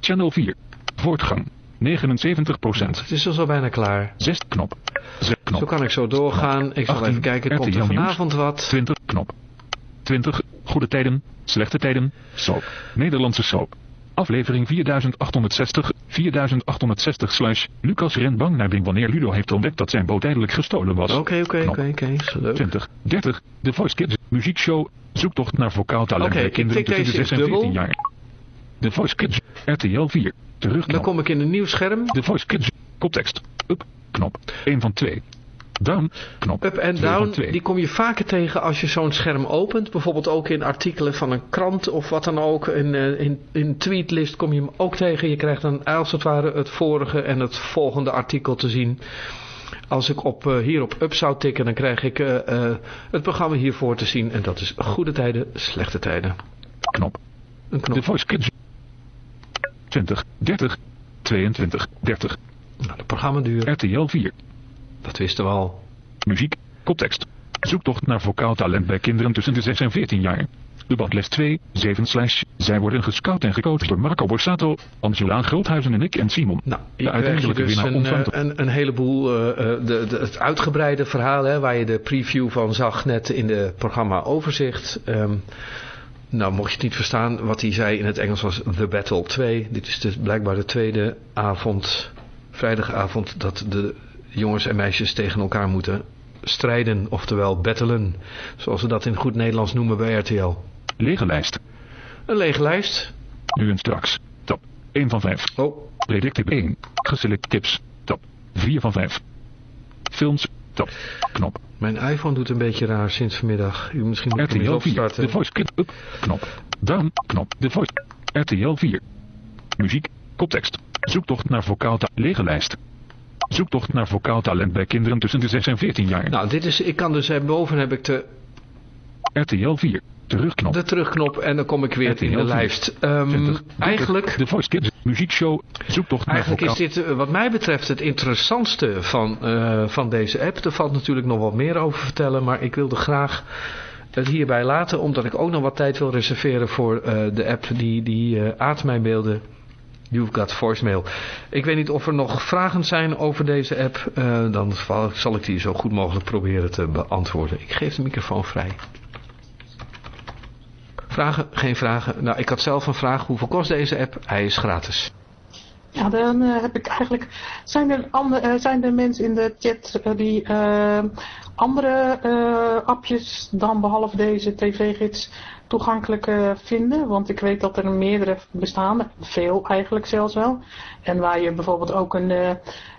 Channel 4. Voortgang. 79%. Het is dus al bijna klaar. 6 knop. 6 knop. Zo kan ik zo doorgaan. Ik zal 18, even kijken. Komt er vanavond wat? 20 knop. 20. Goede tijden. Slechte tijden. Soap. Nederlandse soap. Aflevering 4860, 4860 slash Lucas rent bang naar Bing wanneer Ludo heeft ontdekt dat zijn boot tijdelijk gestolen was. Oké, oké, oké, oké. is Leuk. 20, 30, The Voice Kids muziekshow, zoektocht naar vocaal talent bij kinderen tussen de deze 6 en dubbel. 14 jaar. The Voice Kids, RTL 4, Dan terugknop. kom ik in een nieuw scherm. The Voice Kids, koptekst, up, knop, 1 van 2. Down, knop, Up en 2 van down, 2. die kom je vaker tegen als je zo'n scherm opent. Bijvoorbeeld ook in artikelen van een krant of wat dan ook. In, eh, in, in tweetlist kom je hem ook tegen. Je krijgt dan als het ware het vorige en het volgende artikel te zien. Als ik op, eh, hier op up zou tikken, dan krijg ik eh, het programma hiervoor te zien. En dat is goede tijden, slechte tijden. knop. Een knop. The Voice Kids, 20, 30, 22, 30. Nou, de programmaduur, RTL 4, dat wisten we al. muziek, koptekst. Zoektocht naar vocaal talent bij kinderen tussen de 6 en 14 jaar. De bandles 2, 7 slash. Zij worden gescout en gecoacht door Marco Borsato, Angela Groothuizen en ik en Simon. Nou, De je uiteindelijke dus winnaar een, ontvangt eh, een, een heleboel, eh, eh, de, de, het uitgebreide verhaal, hè, waar je de preview van zag net in de programma overzicht. Ehm, nou, mocht je het niet verstaan, wat hij zei in het Engels was The Battle 2. Dit is dus blijkbaar de tweede avond, vrijdagavond, dat de jongens en meisjes tegen elkaar moeten strijden, oftewel battelen, zoals ze dat in goed Nederlands noemen bij RTL. Lege lijst. Een lege lijst. Nu en straks. Top 1 van 5. Oh, Predictive 1. Geselect tips. Top 4 van 5. Films. Top. Knop. mijn iPhone doet een beetje raar sinds vanmiddag. U misschien moet RTL 4. opstarten. The Voice. Up. Knop. Down. Knop. The Voice. RTL 4. Muziek. Koptekst. Zoektocht naar vocaal Lege lijst. Zoektocht naar vocaal talent bij kinderen tussen de 6 en 14 jaar. Nou, dit is, ik kan dus, eh, boven heb ik de, RTL 4. Terugknop. de terugknop en dan kom ik weer in de 4. lijst. Ehm, 20. eigenlijk, The Voice Kids. Muziekshow. Zoektocht naar eigenlijk is dit eh, wat mij betreft het interessantste van, eh, van deze app. Er valt natuurlijk nog wat meer over vertellen, maar ik wilde graag het hierbij laten, omdat ik ook nog wat tijd wil reserveren voor eh, de app die, die eh Aad mij mailde. You've got voicemail. Ik weet niet of er nog vragen zijn over deze app. Dan zal ik die zo goed mogelijk proberen te beantwoorden. Ik geef de microfoon vrij. Vragen? Geen vragen. Nou, ik had zelf een vraag. Hoeveel kost deze app? Hij is gratis. Ja, dan eh, heb ik eigenlijk. Zijn er, andere, eh, zijn er mensen in de chat eh, die andere appjes dan behalve deze tv-gids toegankelijk vinden? Want ik weet dat er meerdere bestaan, veel eigenlijk zelfs wel. En waar je bijvoorbeeld ook een,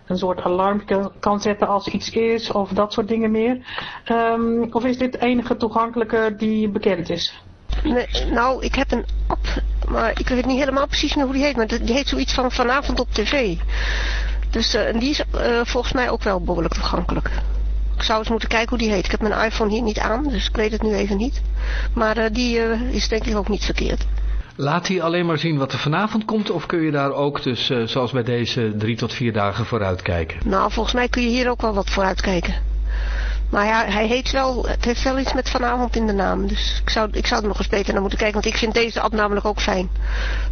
een soort alarm kan- kan zetten als iets is of dat soort dingen meer. Ehm, of is dit de enige toegankelijke die bekend is? Nee, nou, ik heb een app, maar ik weet niet helemaal precies meer hoe die heet. Maar die heet zoiets van vanavond op tv. Dus eh, en die is eh, volgens mij ook wel behoorlijk toegankelijk. Ik zou eens moeten kijken hoe die heet. Ik heb mijn iPhone hier niet aan, dus ik weet het nu even niet. Maar eh, die is denk ik ook niet verkeerd. Laat hij alleen maar zien wat er vanavond komt? Of kun je daar ook dus, zoals bij deze, drie tot vier dagen vooruit kijken? Nou, volgens mij kun je hier ook wel wat voor uitkijken. Maar ja, hij heet wel, het heeft wel iets met vanavond in de naam. Dus ik zou, ik zou er nog eens beter naar moeten kijken, want ik vind deze app namelijk ook fijn.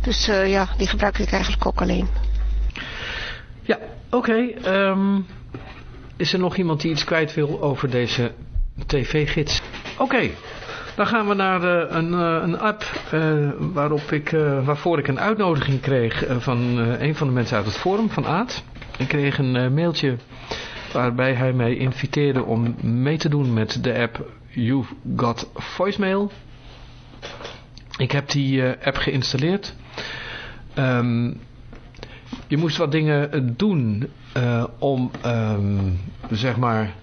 Dus eh, ja, die gebruik ik eigenlijk ook alleen. Ja, oké. ehm, is er nog iemand die iets kwijt wil over deze tv-gids? Oké, dan gaan we naar eh, een, eh, een app waarop ik, waarvoor ik een uitnodiging kreeg van een van de mensen uit het forum, van Aad. Ik kreeg een mailtje waarbij hij mij inviteerde om mee te doen met de app You've Got Voicemail. Ik heb die eh, app geïnstalleerd. Ehm, je moest wat dingen eh, doen eh, om ehm, zeg maar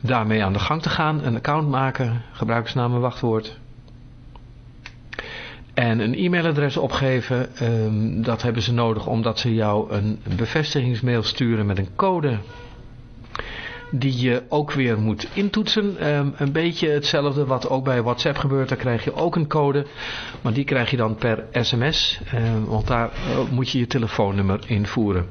daarmee aan de gang te gaan. Een account maken, gebruikersnaam en wachtwoord. En een e-mailadres opgeven. Ehm, dat hebben ze nodig omdat ze jou een bevestigingsmail sturen met een code. Die je ook weer moet intoetsen. Ehm, een beetje hetzelfde wat ook bij WhatsApp gebeurt. Daar krijg je ook een code. Maar die krijg je dan per sms. ehm, want daar eh, moet je je telefoonnummer invoeren.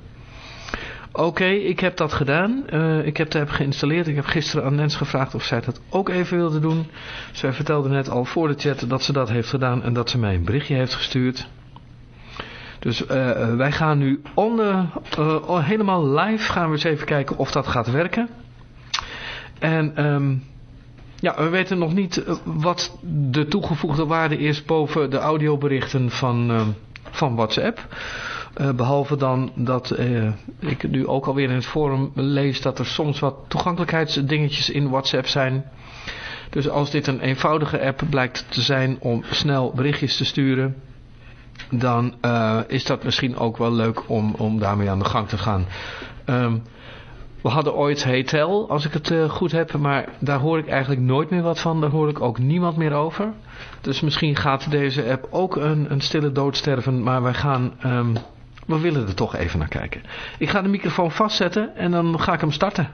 Oké, ik heb dat gedaan. Eh, ik heb de app geïnstalleerd. Ik heb gisteren aan Nens gevraagd of zij dat ook even wilde doen. Zij vertelde net al voor de chat dat ze dat heeft gedaan en dat ze mij een berichtje heeft gestuurd. Dus eh, wij gaan nu on the- eh, helemaal live gaan we eens even kijken of dat gaat werken. En ehm, ja, we weten nog niet eh, wat de toegevoegde waarde is boven de audioberichten van, ehm, van WhatsApp. Eh, behalve dan dat eh, ik nu ook alweer in het forum lees dat er soms wat toegankelijkheidsdingetjes in WhatsApp zijn. Dus als dit een eenvoudige app blijkt te zijn om snel berichtjes te sturen, dan is dat misschien ook wel leuk om, om daarmee aan de gang te gaan. Um, we hadden ooit Hetel, als ik het uh, goed heb, maar daar hoor ik eigenlijk nooit meer wat van. Daar hoor ik ook niemand meer over. Dus misschien gaat deze app ook een, een stille dood sterven, maar wij gaan... Um, we willen er toch even naar kijken. Ik ga de microfoon vastzetten en dan ga ik hem starten.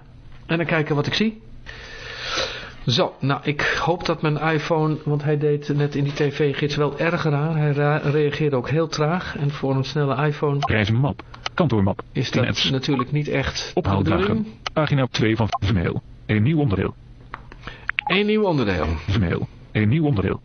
En dan kijken wat ik zie. Zo, nou ik hoop dat mijn iPhone, want hij deed net in die tv-gids wel erg raar. Hij reageerde ook heel traag en voor een snelle iPhone... Reizenmap, kantoormap, is dat Nets. natuurlijk niet echt Ophaaldagen, pagina 2 van Vmail, een nieuw onderdeel. Een nieuw onderdeel. Vmail, een nieuw onderdeel.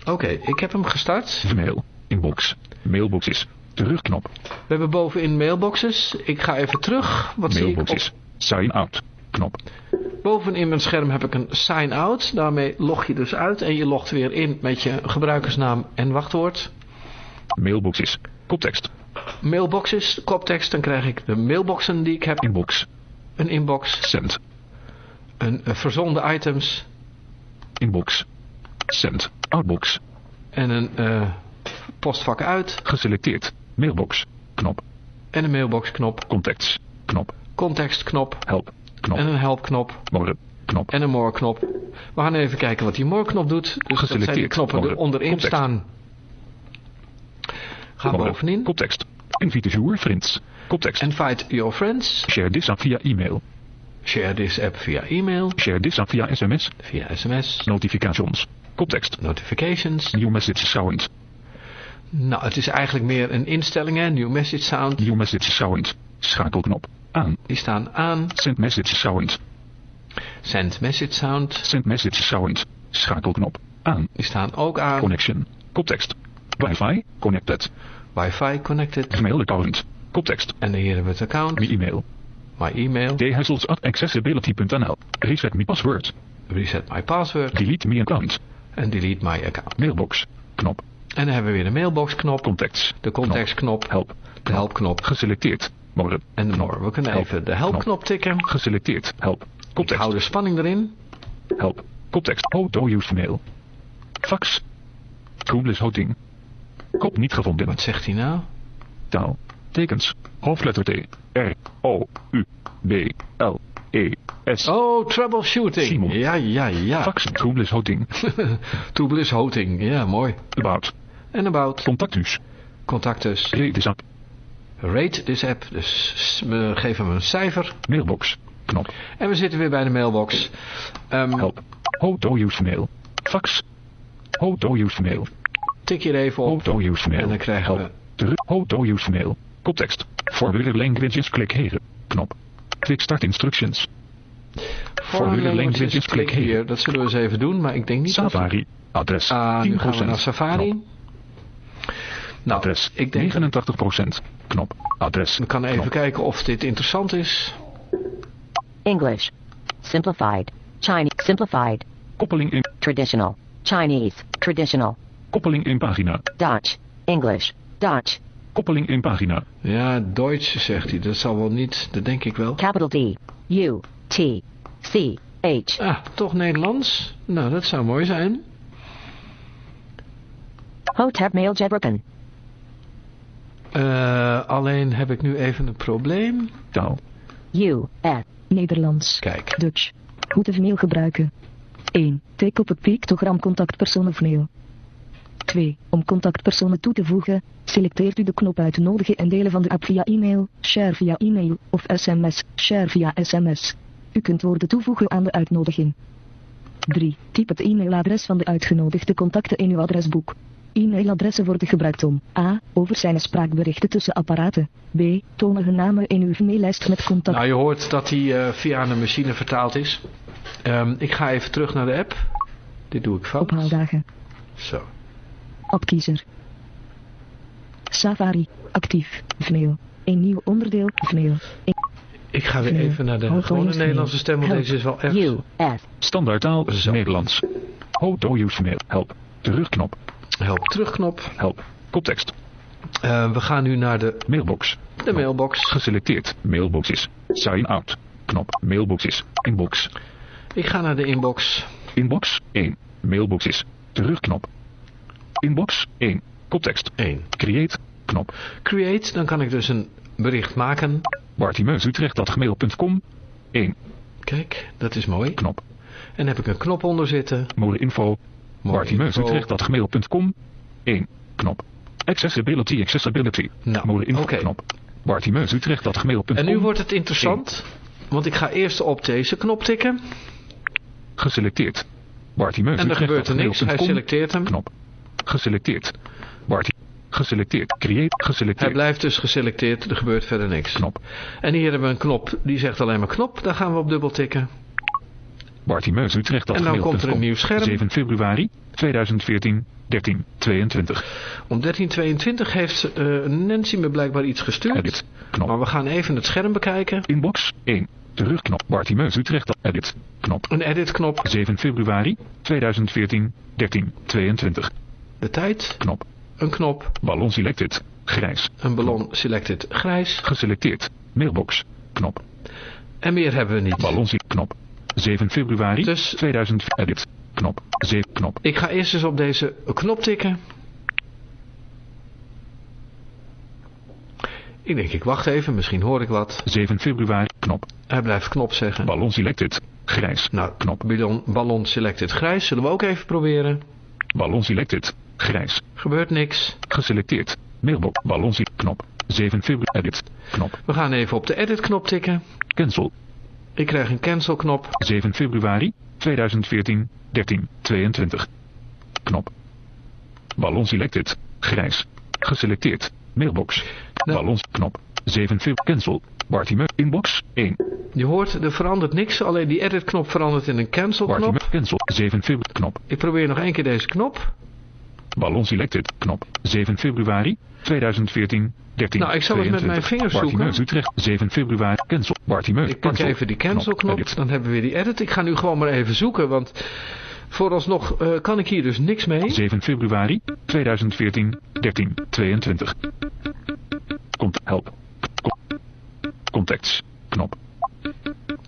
Oké, okay, ik heb hem gestart. Vmail, inbox, mailboxes, terugknop. We hebben bovenin mailboxes. Ik ga even terug. Wat mailboxes, zie ik op... sign out, knop. Bovenin mijn scherm heb ik een sign out. Daarmee log je dus uit en je logt weer in met je gebruikersnaam en wachtwoord. Mailboxes, koptekst. Mailboxes, koptekst. Dan krijg ik de mailboxen die ik heb. Inbox. Een inbox. Send. Een uh, verzonde items. Inbox. Send. Outbox. En een uh, postvak uit. Geselecteerd. Mailbox. Knop. En een mailbox knop. Contacts. Knop. Context knop. Help. Knop. En een help knop. More knop. En een more knop. We gaan even kijken wat die more knop doet. Dus dat zijn de knoppen er onderin Context. staan. Ga More. bovenin. Koptekst. Invite your friends. Koptekst. Invite your friends. Share this app via e-mail. Share this app via e-mail. Share this app via sms. Via sms. Notifications. Koptekst. Notifications. New message sound. Nou, het is eigenlijk meer een instelling, hè. New message sound. New message sound. Schakelknop. Aan. Die staan aan. Send message sound. Send message sound. Send message sound. Schakelknop. Aan. Die staan ook aan. Connection. Koptekst. Wi-Fi. Connected. Wi-Fi connected. Gmail account. Koptekst. En hier hebben we het account. My e-mail. My email. Dehessels at accessibility.nl. Reset me password. Reset my password. Delete me account. En delete my account. Mailbox. Knop. En dan hebben we weer de mailbox knop. Contacts. De context knop. Help. De help knop. Geselecteerd. En de Knop. We kunnen Help. even de help Knop. knop tikken. Geselecteerd. Help. Ik Koptekst. hou de spanning erin. Help. Koptekst. Auto-use mail. Fax. Groenlis houting. Kop niet gevonden. Wat zegt hij nou? Taal. Tekens. Hoofdletter T. R. O. U. B. L. E. S. Oh, troubleshooting. Simon. Ja, ja, ja. Fax. Groenlis houting. Toeblis hoting. Ja, mooi. About. En about. Contactus. Contactus. Redes app. Rate this app. Dus we geven hem een cijfer. Mailbox. Knop. En we zitten weer bij de mailbox. Ehm, Help. Auto-use mail. Fax. Auto-use mail. tik hier even op. Auto-use mail. En dan krijgen we-. Terug. Auto-use mail. Koptekst. For other languages klik hier. Knop. Quick start instructions. For other languages klik hier. Dat zullen we eens even doen, maar ik denk niet dat... Safari. Adres. Ah, nu gaan we 10%. naar Safari. Knop. Nou, Adres. ik denk... 89%. Knop. Adres. We kan even Knop. kijken of dit interessant is. English. Simplified. Chinese. Simplified. Koppeling in. Traditional. Chinese. Traditional. Koppeling in pagina. Dutch. English. Dutch. Koppeling in pagina. Ja, Duits zegt hij. Dat zal wel niet, dat denk ik wel. Capital D. U. T. C. H. Ah, toch Nederlands? Nou, dat zou mooi zijn. Hotep mail gebroken. Eh, alleen heb ik nu even een probleem. Taal. U. S. Nederlands. Kijk. Dutch. Goed of mail gebruiken. 1. Tik op het pictogram contactpersoon of mail. 2. Om contactpersonen toe te voegen, selecteert u de knop uitnodigen en delen van de app via e-mail, share via e-mail of sms, share via sms. U kunt woorden toevoegen aan de uitnodiging. 3. Typ het e-mailadres van de uitgenodigde contacten in uw adresboek. E-mailadressen worden gebruikt om a. over zijn spraakberichten tussen apparaten, b. tonen hun namen in uw maillijst met contact. Nou, je hoort dat hij eh, via een machine vertaald is. Ehm, ik ga even terug naar de app. Dit doe ik fout. Ophaaldagen. Zo. Appkiezer. Safari. Actief. Mail. Een nieuw onderdeel. Mail. Ik ga weer even naar de Auto gewone use Nederlandse stem, want deze is wel erg... U. S. Standaardtaal. Zo. Nederlands. Auto-use mail. Help. Terugknop. Help terugknop. Help. Koptekst. Eh, we gaan nu naar de, Mailbox. de mailbox. Geselecteerd. Mailbox is. Sign out. Knop. Mailbox is. Inbox. Ik ga naar de inbox. Inbox 1. Mailbox is. Terugknop. Inbox 1. Koptekst. 1. Create. Knop. Create, dan kan ik dus een bericht maken. Bartimeusutrecht.gmail.com 1. Kijk, dat is mooi. Knop. En heb ik een knop onder zitten. Mooi info. Bartimeusutrecht.gmail.com 1. Knop. Accessibility. Accessibility. Nou, oké. Knop. Bartimeusutrecht.gmail.com En nu wordt het interessant. Want ik ga eerst op deze knop tikken. Geselecteerd. Bartimeus En er gebeurt er niks. Hij selecteert hem. Knop. Geselecteerd. Barti. Geselecteerd. Create. Hij Geselecteerd. blijft dus geselecteerd. Er gebeurt verder niks. Knop. En hier hebben we een knop. Die zegt alleen maar knop. Daar gaan we op dubbel tikken. Bartimeus Utrecht. En dan komt er een nieuw scherm. 7 februari 2014. 13. 22. Om 1322 heeft eh, Nancy me blijkbaar iets gestuurd. Edit. Knop. Maar we gaan even het scherm bekijken. Inbox 1. Terugknop. Bartimeus Utrecht. Edit. Knop. Een edit knop. 7 februari 2014. 13. 22. De tijd. Knop. Een knop. Ballon selected. Grijs. Een ballon selected grijs. Geselecteerd. Mailbox. Knop. En meer hebben we niet. Ballon knop. 7 februari Dus- 2000. Edit. Knop. 7 knop. Ik ga eerst eens op deze knop tikken. Ik denk, ik wacht even. Misschien hoor ik wat. 7 februari. Knop. Hij blijft knop zeggen. Ballon selected. Grijs. Nou, Knop. ballon, ballon selected grijs. Zullen we ook even proberen. Ballon selected. Grijs. Gebeurt niks. Geselecteerd. Mailbox. Ballon knop. 7 februari. Edit. Knop. We gaan even op de edit knop tikken. Cancel. Ik krijg een cancel knop. 7 februari 2014. 13. 22. Knop. Ballon selected. Grijs. Geselecteerd. Mailbox. Nou. Ballons. Knop. 7 februari. Cancel. Bartimeus. Inbox 1. Je hoort, er verandert niks. Alleen die edit knop verandert in een cancel knop. Cancel. 7 februari. Knop. Ik probeer nog één keer deze knop. Ballon selected. Knop. 7 februari 2014. 13. Nou, ik zal het met 22. mijn vingers zoeken. Utrecht. 7 februari. Cancel. Bartimeus. Ik pak even die cancel knop. Dan hebben we weer die edit. Ik ga nu gewoon maar even zoeken. Want vooralsnog eh, kan ik hier dus niks mee. 7 februari 2014. 13. 22. Komt. Help. Con- Contacts. Knop.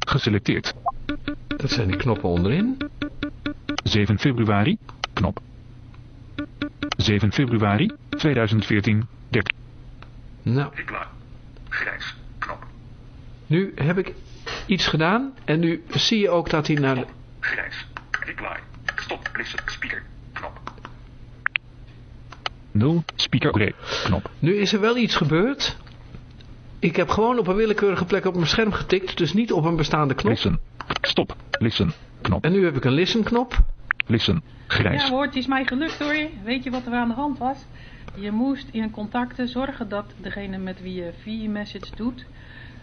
Geselecteerd. Dat zijn die knoppen onderin. 7 februari. Knop. 7 februari 2014. 13. Nou, Klaar. Grijs. Knop. nu heb ik iets gedaan. En nu zie je ook dat hij naar... de- Grijs. Reply. Stop. Listen. Speaker. Knop. 0. Speaker. Oké. Knop. Nu is er wel iets gebeurd. Ik heb gewoon op een willekeurige plek op mijn scherm getikt. Dus niet op een bestaande knop. Listen. Stop. Listen. Knop. En nu heb ik een listen knop. Listen. Grijs. Ja hoor, het is mij gelukt hoor. Weet je wat er aan de hand was? Je moest in contacten zorgen dat degene met wie je V-message doet,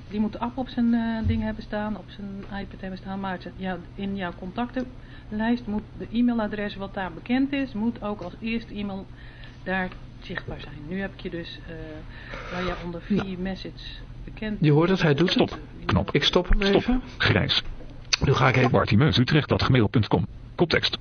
die moet de app op zijn eh, ding hebben staan, op zijn iPad hebben staan. Maar het- ja, in jouw contactenlijst moet de e-mailadres wat daar bekend is, moet ook als eerste e-mail daar zichtbaar zijn. Nu heb ik je dus, eh waar jij onder V-message bekend Je hoort het, hij doet Stop. het. Knop. Ik stop hem Stop. even. Grijs. Nu ga ik even... Bartimeus Utrecht. Dat gmail.com. Koptekst.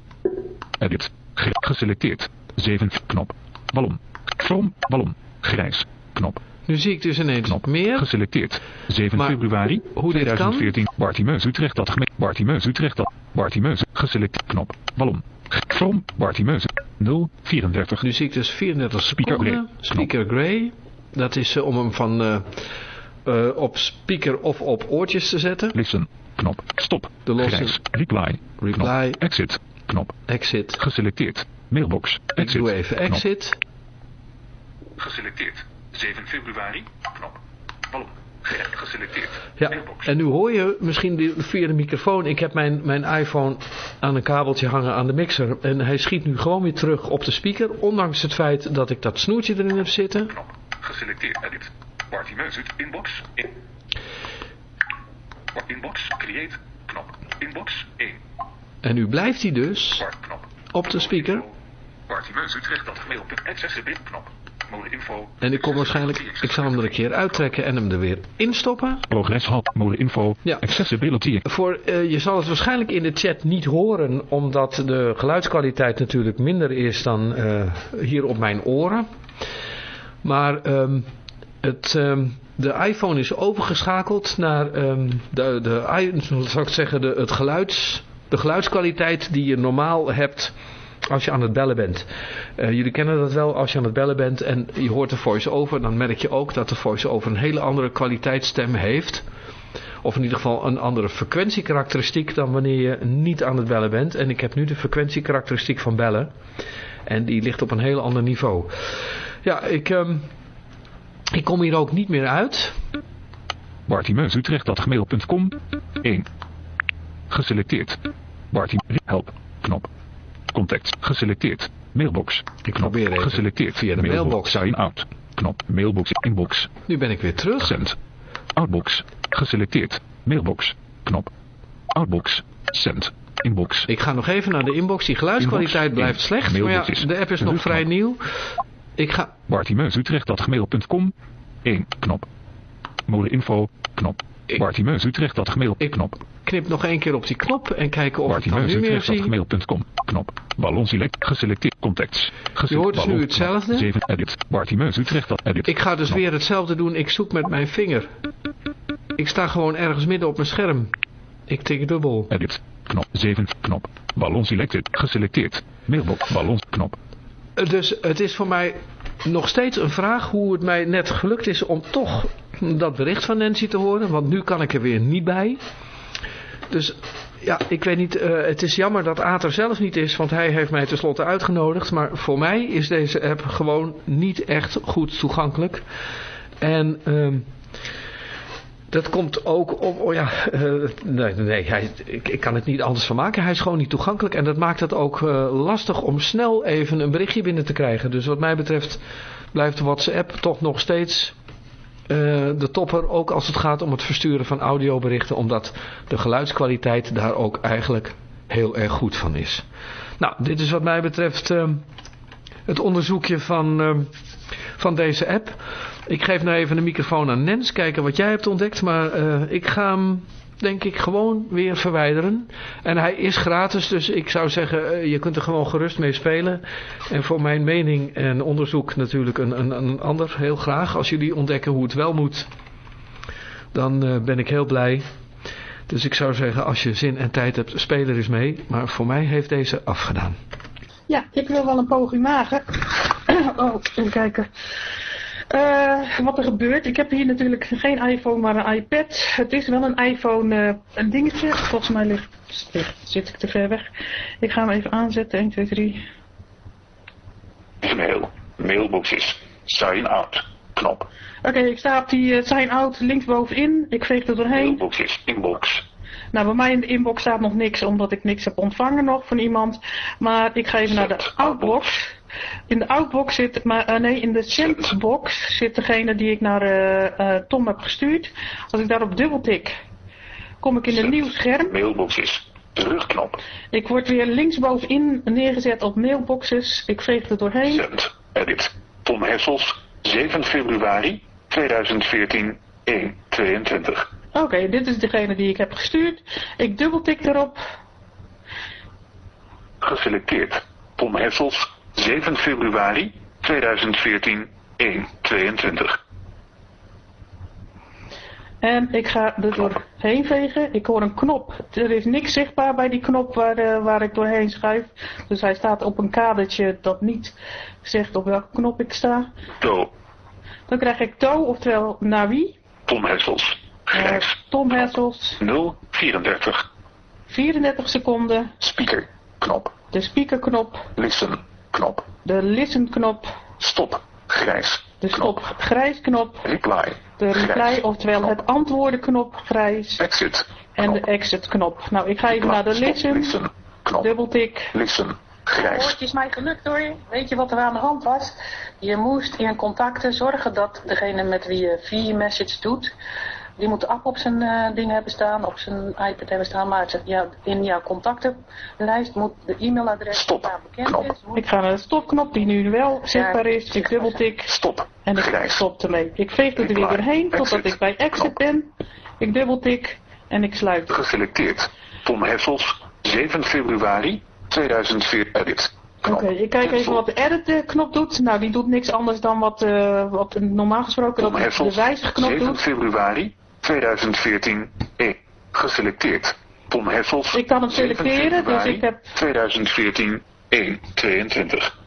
Edit. Ge- geselecteerd. 7. Knop. Ballon. From. Ballon. Grijs. Knop. Nu zie ik dus ineens Knop. meer. Geselecteerd. 7 Maar februari hoe dit kan? 2014. Bartimeus Utrecht. Dat gemeen. Bartimeus Utrecht. Dat. Bartimeus. Geselecteerd. Knop. Ballon. From. Bartimeus. 0. 34. Nu zie ik dus 34 Speaker. Grey. Speaker Grey. Dat is eh, om hem van eh, eh, op speaker of op oortjes te zetten. Listen. Knop. Stop. De losse- Grijs. Reply. Reply. Knop. Exit. Knop. Exit. Geselecteerd. Mailbox. Ik Exit. doe even Knop. exit. Geselecteerd. 7 februari. Knop. Ballon. Ge- Geselecteerd. Ja, en nu hoor je misschien die- via de microfoon. Ik heb mijn, mijn iPhone aan een kabeltje hangen aan de mixer. En hij schiet nu gewoon weer terug op de speaker. Ondanks het feit dat ik dat snoertje erin heb zitten. Knop. Geselecteerd. Edit. Bartimeus uit. Inbox. In. Inbox. Create. Knop. Inbox. 1. En nu blijft hij dus op de speaker. Bartimeus Utrecht. Dat mail. Accessibility. Knop. Mode info. En ik kom waarschijnlijk, ik zal hem er een keer uittrekken en hem er weer instoppen. Progress hub. Mode info. Ja. Accessibility. Voor, eh, je zal het waarschijnlijk in de chat niet horen, omdat de geluidskwaliteit natuurlijk minder is dan eh, hier op mijn oren. Maar ehm, het, ehm, de iPhone is overgeschakeld naar ehm, de, de, zou ik zeggen, de, het geluids, de geluidskwaliteit die je normaal hebt als je aan het bellen bent. Eh, jullie kennen dat wel, als je aan het bellen bent en je hoort de voice-over, dan merk je ook dat de voice-over een hele andere kwaliteitsstem heeft. Of in ieder geval een andere frequentiekarakteristiek dan wanneer je niet aan het bellen bent. En ik heb nu de frequentiekarakteristiek van bellen. En die ligt op een heel ander niveau. Ja, ik, ehm, ik kom hier ook niet meer uit. Bartimeusutrecht.gmail.com 1. Geselecteerd. Bartim help knop. Contact geselecteerd. Mailbox. Ik probeer even Geselecteerd. via de mailbox. Sign out. Knop. Mailbox. Inbox. Nu ben ik weer terug. Send. Outbox. Geselecteerd. Mailbox. Knop. Outbox. Send. Inbox. Ik ga nog even naar de inbox. Die geluidskwaliteit Inbox. blijft slecht. Maar ja, de app is nog vrij nieuw. Ik ga... Bartimeusutrecht.gmail.com 1. Knop. Moderinfo. Knop. Ik- Bartimeusutrecht.gmail. Ik- Knop. knip nog één keer op die knop en kijken of ik dan nu meer zie. Bartimeusutrecht.gmail.com. Knop. Ballon select. Geselecteerd. Contacts. Je hoort dus nu hetzelfde. 7. Edit. Edit. Ik ga dus Knop. weer hetzelfde doen. Ik zoek met mijn vinger. Ik sta gewoon ergens midden op mijn scherm. Ik tik dubbel. Edit. Knop. 7. Knop. Ballon selected. Geselecteerd. Mailbox. Ballon. Knop. Dus het is voor mij nog steeds een vraag hoe het mij net gelukt is om toch dat bericht van Nancy te horen. Want nu kan ik er weer niet bij. Dus ja, ik weet niet. eh, het is jammer dat Aad er zelf niet is. Want hij heeft mij tenslotte uitgenodigd. Maar voor mij is deze app gewoon niet echt goed toegankelijk. En... ehm dat komt ook om, oh ja, eh, nee, nee hij, ik, ik kan het niet anders van maken. Hij is gewoon niet toegankelijk en dat maakt het ook eh, lastig om snel even een berichtje binnen te krijgen. Dus wat mij betreft blijft WhatsApp toch nog steeds eh, de topper, ook als het gaat om het versturen van audioberichten, omdat de geluidskwaliteit daar ook eigenlijk heel erg goed van is. Nou, dit is wat mij betreft het onderzoekje van, van deze app. Ik geef nou even de microfoon aan Nens, kijken wat jij hebt ontdekt. Maar eh, ik ga hem, denk ik, gewoon weer verwijderen. En hij is gratis, dus ik zou zeggen, eh, je kunt er gewoon gerust mee spelen. En voor mijn mening en onderzoek natuurlijk een, een, een ander, heel graag. Als jullie ontdekken hoe het wel moet, dan eh, ben ik heel blij. Dus ik zou zeggen, als je zin en tijd hebt, speel er eens mee. Maar voor mij heeft deze afgedaan. Ja, ik wil wel een poging wagen. oh, even kijken. Eh, wat er gebeurt. Ik heb hier natuurlijk geen iPhone, maar een iPad. Het is wel een iPhone eh, een dingetje. Volgens mij ligt, zit ik te ver weg. Ik ga hem even aanzetten. 1, 2, 3. Mail. Mailboxes. Sign out. Knop. Oké, ik sta op die eh, sign out linksbovenin. Ik veeg er doorheen. Mailboxes. Inbox. Nou, bij mij in de inbox staat nog niks, omdat ik niks heb ontvangen nog van iemand. Maar ik ga even naar de outbox. In de outbox zit, maar eh, nee, in de sendbox zit degene die ik naar eh, eh, Tom heb gestuurd. Als ik daarop dubbeltik, kom ik in een nieuw scherm. Mailboxes. Terugknop. Ik word weer linksbovenin neergezet op mailboxes. Ik veeg er doorheen. Send. Edit. Tom Hessels. 7 februari 2014. 1.22. Oké, dit is degene die ik heb gestuurd. Ik dubbeltik erop. Geselecteerd. Tom Hessels. 7 februari 2014. 1.22. En ik ga er doorheen vegen. Ik hoor een knop. Er is niks zichtbaar bij die knop waar, eh, waar ik doorheen schuif. Dus hij staat op een kadertje dat niet zegt op welke knop ik sta. To. Dan krijg ik to, oftewel naar wie? Tom Hessels. Eh, Grijs. Tom Hessels. 034. 34 seconden. Speaker. Knop. De speakerknop. Listen. Knop. De listen knop. Stop. Grijs. De stop grijs knop. Reply. De reply, Grijs. oftewel het antwoorden knop grijs. Exit. En de exit knop. Nou, ik ga even naar de listen. Listen. Knop. Dubbeltik. Listen. Grijs. het is mij gelukt hoor. Weet je wat er aan de hand was? Je moest in contacten zorgen dat degene met wie je via-message doet, die moet de app op zijn eh, ding hebben staan, op zijn iPad hebben staan, maar het- ja, in jouw contactenlijst moet de e-mailadres Stop. die daar bekend Knop. is. moet- Ik ga naar de stopknop die nu wel zichtbaar is. Ik dubbeltik Stop. en ik Grijs. stop ermee. Ik veeg er weer doorheen totdat ik bij exit Knop. ben. Ik dubbeltik en ik sluit. Geselecteerd. Tom Hessels. 7 februari 2004. Edit. Oké, ik kijk even wat de edit knop doet. Nou, die doet niks anders dan wat, eh, wat normaal gesproken dat de wijzigknop 7 doet. februari 2014. E. Geselecteerd. Tom Hessels. Ik kan hem 7 selecteren, dus ik heb- 2014. 1. 22.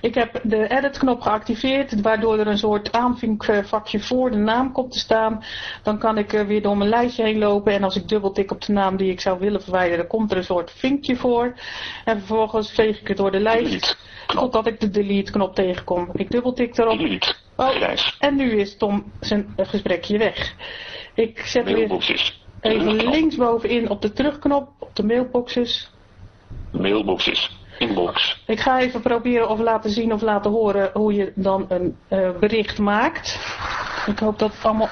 Ik heb de edit-knop geactiveerd, waardoor er een soort aanvinkvakje voor de naam komt te staan. Dan kan ik weer door mijn lijstje heen lopen en als ik dubbeltik op de naam die ik zou willen verwijderen, komt er een soort vinkje voor. En vervolgens veeg ik het door de lijst, totdat ik de delete-knop tegenkom. Ik dubbeltik erop. Oh, en nu is Tom zijn gesprekje weg. Ik zet weer Mailboxes. even Terugknop. linksbovenin op de terugknop, op de mailboxes. Mailboxes. Inbox. Ik ga even proberen of laten zien of laten horen hoe je dan een eh, bericht maakt. Ik hoop dat het allemaal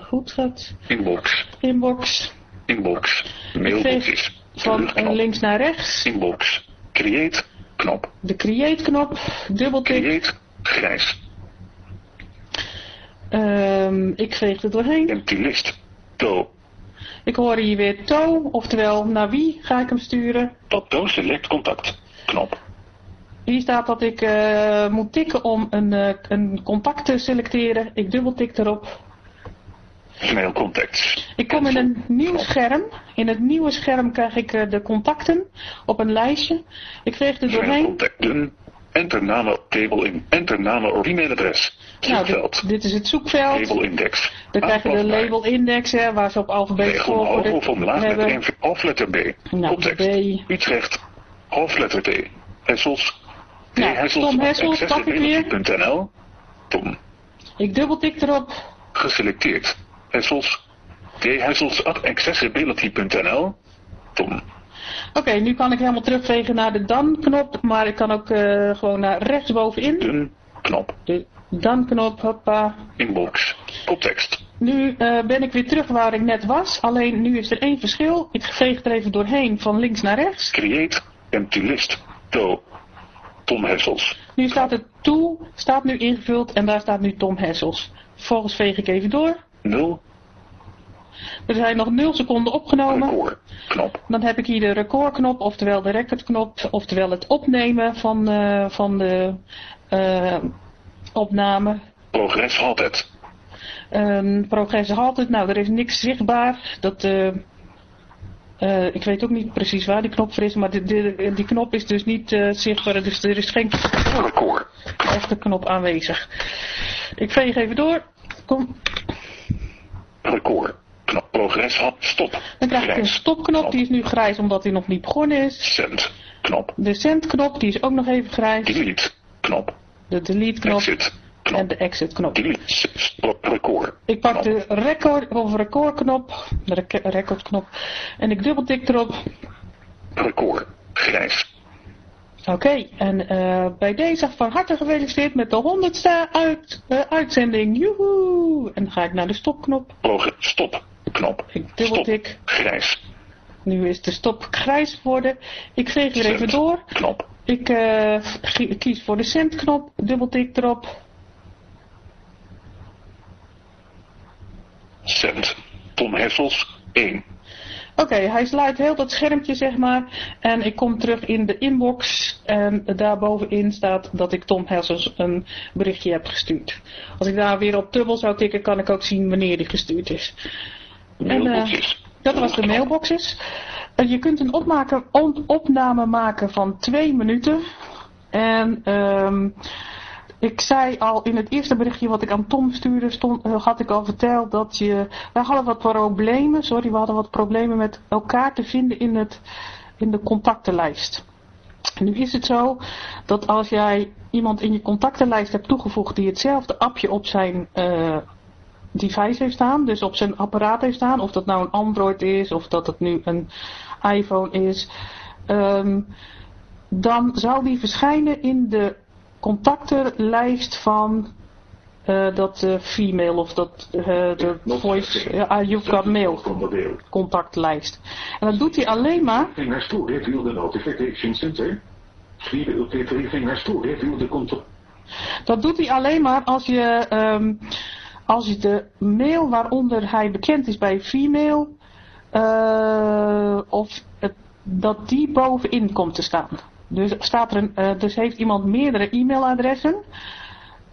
goed gaat. Inbox. Inbox. Inbox. Mailboxes. van eh, links naar rechts. Inbox. Create. Knop. De create knop. Dubbeltik. Create. Grijs. Ehm, ik veeg er doorheen. Empty list. To. Ik hoor hier weer to. Oftewel, naar wie ga ik hem sturen? Tot to select contact. Knop. Hier staat dat ik eh, moet tikken om een, eh, een contact te selecteren. Ik dubbeltik erop. Mail contacts. Ik kom in een nieuw scherm. In het nieuwe scherm krijg ik eh, de contacten op een lijstje. Ik veeg er doorheen. contacten. Enter namen table in. Enter namen or Nou, e-mailadres. Zoekveld. dit, dit is het zoekveld. Label index. Dan krijg je de label index, hè, waar ze op hoog volgorde of omlaag met hebben. één hoofdletter B. Nou, Context. B. Utrecht. Hoofdletter T. Hessels. T. Nou, Hessels. Tom Hessels, pak ik weer. accessibility.nl. Tom. Ik dubbeltik erop. Geselecteerd. Hessels. T. Hessels at accessibility.nl. Tom. Oké, nu kan ik helemaal terugvegen naar de dan-knop, maar ik kan ook eh, gewoon naar rechtsbovenin. Dun. Knop. De dan-knop, hoppa. Inbox. Koptekst. Nu eh, ben ik weer terug waar ik net was, alleen nu is er één verschil. Ik veeg er even doorheen van links naar rechts. Create. Empty list. To. Tom Hessels. Nu staat het toe, staat nu ingevuld en daar staat nu Tom Hessels. Vervolgens veeg ik even door. 0. Er zijn nog 0 seconden opgenomen. Record. Knop. Dan heb ik hier de recordknop, oftewel de recordknop, oftewel het opnemen van, eh, van de eh, opname. Progress halted. Een progress halted, nou er is niks zichtbaar. Dat, eh, ik weet ook niet precies waar die knop voor is, maar die, knop is dus niet zichtbaar, dus er is geen Record. echte knop aanwezig. Ik veeg even door. Kom. Record. Knop. Progress halt. Stop. Dan krijg ik een stopknop, die is nu grijs omdat hij nog niet begonnen is. Send. Knop. De sendknop, die is ook nog even grijs. Delete. Knop. De delete knop Exit. en Knop. de exit knop. Delete. Stop. Record. Ik pak Knop. de record of recordknop, de rec recordknop, en ik dubbeltik erop. Record. Grijs. Oké, en eh, bij deze van harte gefeliciteerd met de honderdste uit, eh, uitzending. Joehoe! En dan ga ik naar de stopknop. Progress. Stop. Knop. Ik dubbeltik. Stop. Grijs. Nu is de stop grijs geworden. Ik veeg weer even door. Knop. Ik eh, kies voor de sendknop, dubbeltik erop. Send. Tom Hessels. 1. Oké, hij sluit heel dat schermpje, zeg maar. En ik kom terug in de inbox. En daarbovenin staat dat ik Tom Hessels een berichtje heb gestuurd. Als ik daar weer op dubbel zou tikken, kan ik ook zien wanneer die gestuurd is. En, eh. Dat was de mailboxes. Je kunt een opmaken, opname maken van twee minuten. En ehm, ik zei al in het eerste berichtje wat ik aan Tom stuurde, stond, eh, had ik al verteld dat je... Wij hadden wat problemen, sorry, we hadden wat problemen met elkaar te vinden in, het, in de contactenlijst. Nu is het zo dat als jij iemand in je contactenlijst hebt toegevoegd die hetzelfde appje op zijn eh, device heeft staan, dus op zijn apparaat heeft staan, of dat nou een Android is, of dat het nu een iPhone is, ehm, dan zou die verschijnen in de contactenlijst van eh, dat eh, female of dat eh, de voice, ja, you've got mail contactlijst. En dat doet hij alleen maar review the notification center. Review the. Dat doet hij alleen maar als je, ehm, als je de mail waaronder hij bekend is bij female, of het, dat die bovenin komt te staan. Dus, staat er een, eh, dus heeft iemand meerdere e-mailadressen.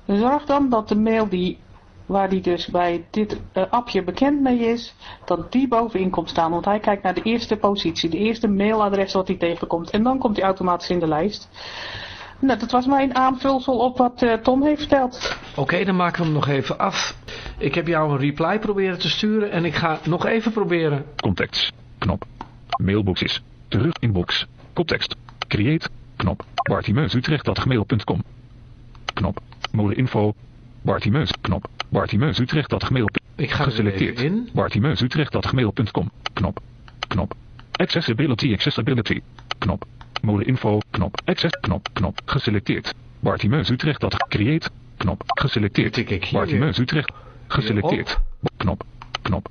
Zorg dan dat de mail die, waar die dus bij dit eh, appje bekend mee is, dat die bovenin komt staan. Want hij kijkt naar de eerste positie, de eerste mailadres wat hij tegenkomt. En dan komt hij automatisch in de lijst. Nou, dat was mijn aanvulsel op wat eh, Tom heeft verteld. Oké, dan maken we hem nog even af. Ik heb jou een reply proberen te sturen en ik ga nog even proberen. Contacts. Knop. Mailboxes. Terug inbox. Koptekst. Create. Knop. bartimeusutrecht.gmail.com Knop. Moleninfo. Bartimeus. Knop. Bartimeusutrecht.gmail. Ik ga er Geselecteerd. in. Bartimeusutrecht.gmail.com Knop. Knop. Accessibility. Accessibility. Knop. Moleninfo. Knop. Access. Knop. Knop. Geselecteerd. Bartimeus Utrecht. Dat create. Knop. Geselecteerd. Tik ik hier Bartimeus Utrecht. Geselecteerd. Knop. Knop.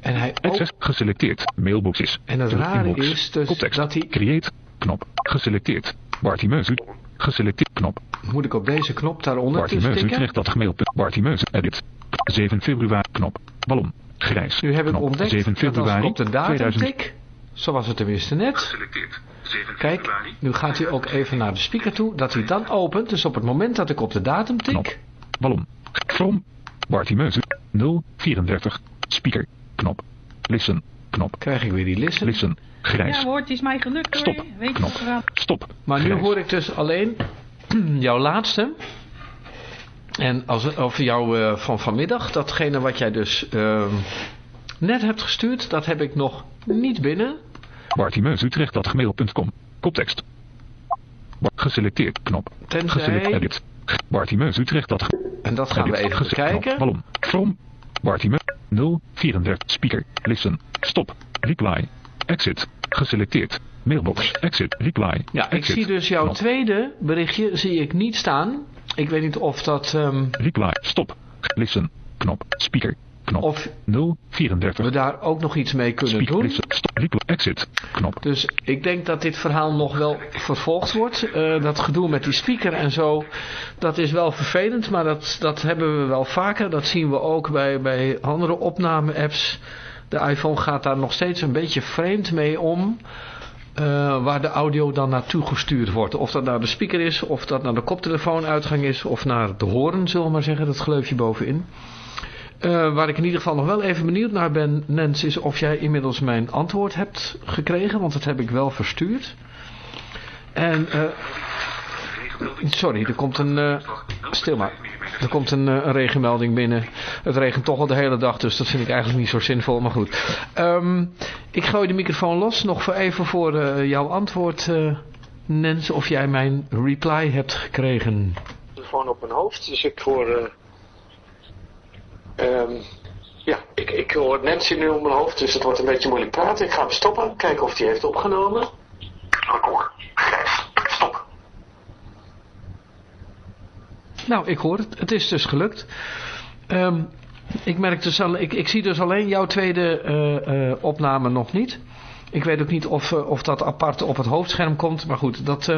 En hij Access. Geselecteerd. Mailboxes. En het rare is dus dat hij- Create. Knop. Geselecteerd. Bartimeus. Geselecteerd. Knop. Moet ik op deze knop daaronder Bartimeus? Utrecht. Dat gemaild. Bartimeus. Edit. 7 februari. Knop. Ballon. Grijs. Nu heb ik Knop. ontdekt 7 dat als ik februari. op de datum 2000. tik, zo was het tenminste net. Geselecteerd. 7 Kijk, nu gaat hij ook even naar de speaker toe, dat hij dan opent. Dus op het moment dat ik op de datum tik, Knop. Ballon. From. Bartimeus. 034. Speaker. Knop. Listen. Knop. krijg ik weer die listen. Listen. Grijs. Ja hoor, het is mij gelukt hoor. Stop. Weet je Knop. wat? Stop. Maar nu hoor ik dus alleen jouw laatste. En als, of jou eh, van vanmiddag, datgene wat jij dus ehm, net hebt gestuurd, dat heb ik nog niet binnen. Bartimeus Utrecht. Dat gmail.com. Koptekst. Geselecteerd. Knop. Tenzij- Geselecteerd. Edit. Utrecht. Dat En dat gaan we even. Knop. Ballon. From. Bartimeus. 034. Speaker. Listen. Stop. Reply. Exit. Geselecteerd. Mailbox. Exit. Reply. Ja, ik Exit. zie dus jouw tweede berichtje zie ik niet staan. Ik weet niet of dat... ehm, Reply. Stop. Listen. Knop. Speaker. Knop. of 034. we daar ook nog iets mee kunnen doen. Listen. Stop. Reply. Exit. Knop. Dus ik denk dat dit verhaal nog wel vervolgd wordt. Eh, dat gedoe met die speaker en zo, dat is wel vervelend, maar dat, dat hebben we wel vaker. Dat zien we ook bij, bij andere opname-apps. De iPhone gaat daar nog steeds een beetje vreemd mee om. eh, waar de audio dan naartoe gestuurd wordt. Of dat naar de speaker is, of dat naar de koptelefoonuitgang is, of naar de horen, zullen we maar zeggen, dat gleufje bovenin. Eh, waar ik in ieder geval nog wel even benieuwd naar ben, Nens, is of jij inmiddels mijn antwoord hebt gekregen, want dat heb ik wel verstuurd. En, eh, sorry, er komt een, eh, stil maar, er komt een, eh, een regenmelding binnen. Het regent toch al de hele dag, dus dat vind ik eigenlijk niet zo zinvol, maar goed. Ehm, ik gooi de microfoon los, nog voor even voor eh, jouw antwoord, eh, Nens, of jij mijn reply hebt gekregen. telefoon op mijn hoofd, dus ik hoor. eh, ehm, ja, ik, ik hoor Nancy nu op mijn hoofd, dus het wordt een beetje moeilijk praten. Ik ga hem stoppen, kijken of hij heeft opgenomen. Record. Grijs. Stop. Nou, ik hoor het. Het is dus gelukt. Ehm, ik, merk dus al, ik, ik zie dus alleen jouw tweede eh, eh, opname nog niet. Ik weet ook niet of, eh, of dat apart op het hoofdscherm komt. Maar goed, dat,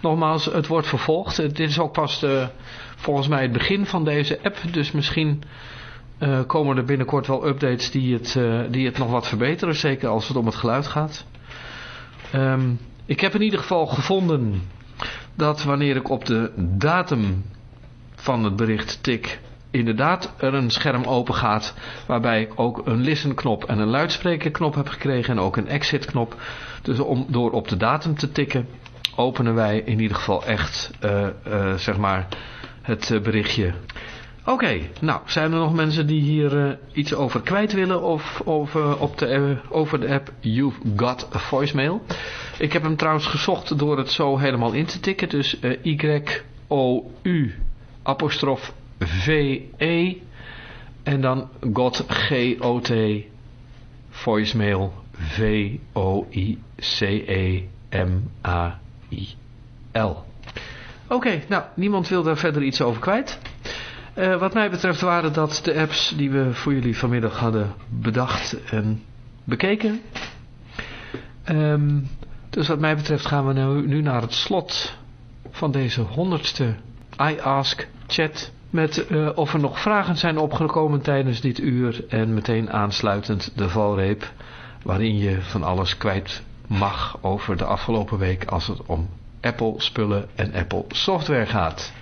nogmaals, het wordt vervolgd. Dit is ook pas de, volgens mij het begin van deze app. Dus misschien komen er binnenkort wel updates die het, die het nog wat verbeteren. Zeker als het om het geluid gaat. Ehm, ik heb in ieder geval gevonden dat wanneer ik op de datum van het bericht tik inderdaad er een scherm open gaat waarbij ik ook een listen knop en een luidsprekerknop heb gekregen en ook een exit knop. Dus om, door op de datum te tikken openen wij in ieder geval echt eh, eh, zeg maar het eh, berichtje. Oké, nou zijn er nog mensen die hier iets over kwijt willen of, eh, op de, over de app You've Got a Voicemail. Ik heb hem trouwens gezocht door het zo helemaal in te tikken. Dus Y-O-U apostrof V-E en dan GOT G-O-T voicemail V-O-I-C-E-M-A-I-L. Oké, nou, niemand wil daar verder iets over kwijt. Eh, wat mij betreft waren dat de apps die we voor jullie vanmiddag hadden bedacht en bekeken. Ehm, dus wat mij betreft gaan we nu, nu naar het slot van deze honderdste I Ask chat. Met eh, of er nog vragen zijn opgekomen tijdens dit uur. En meteen aansluitend de valreep waarin je van alles kwijt mag over de afgelopen week als het om Apple spullen en Apple software gaat.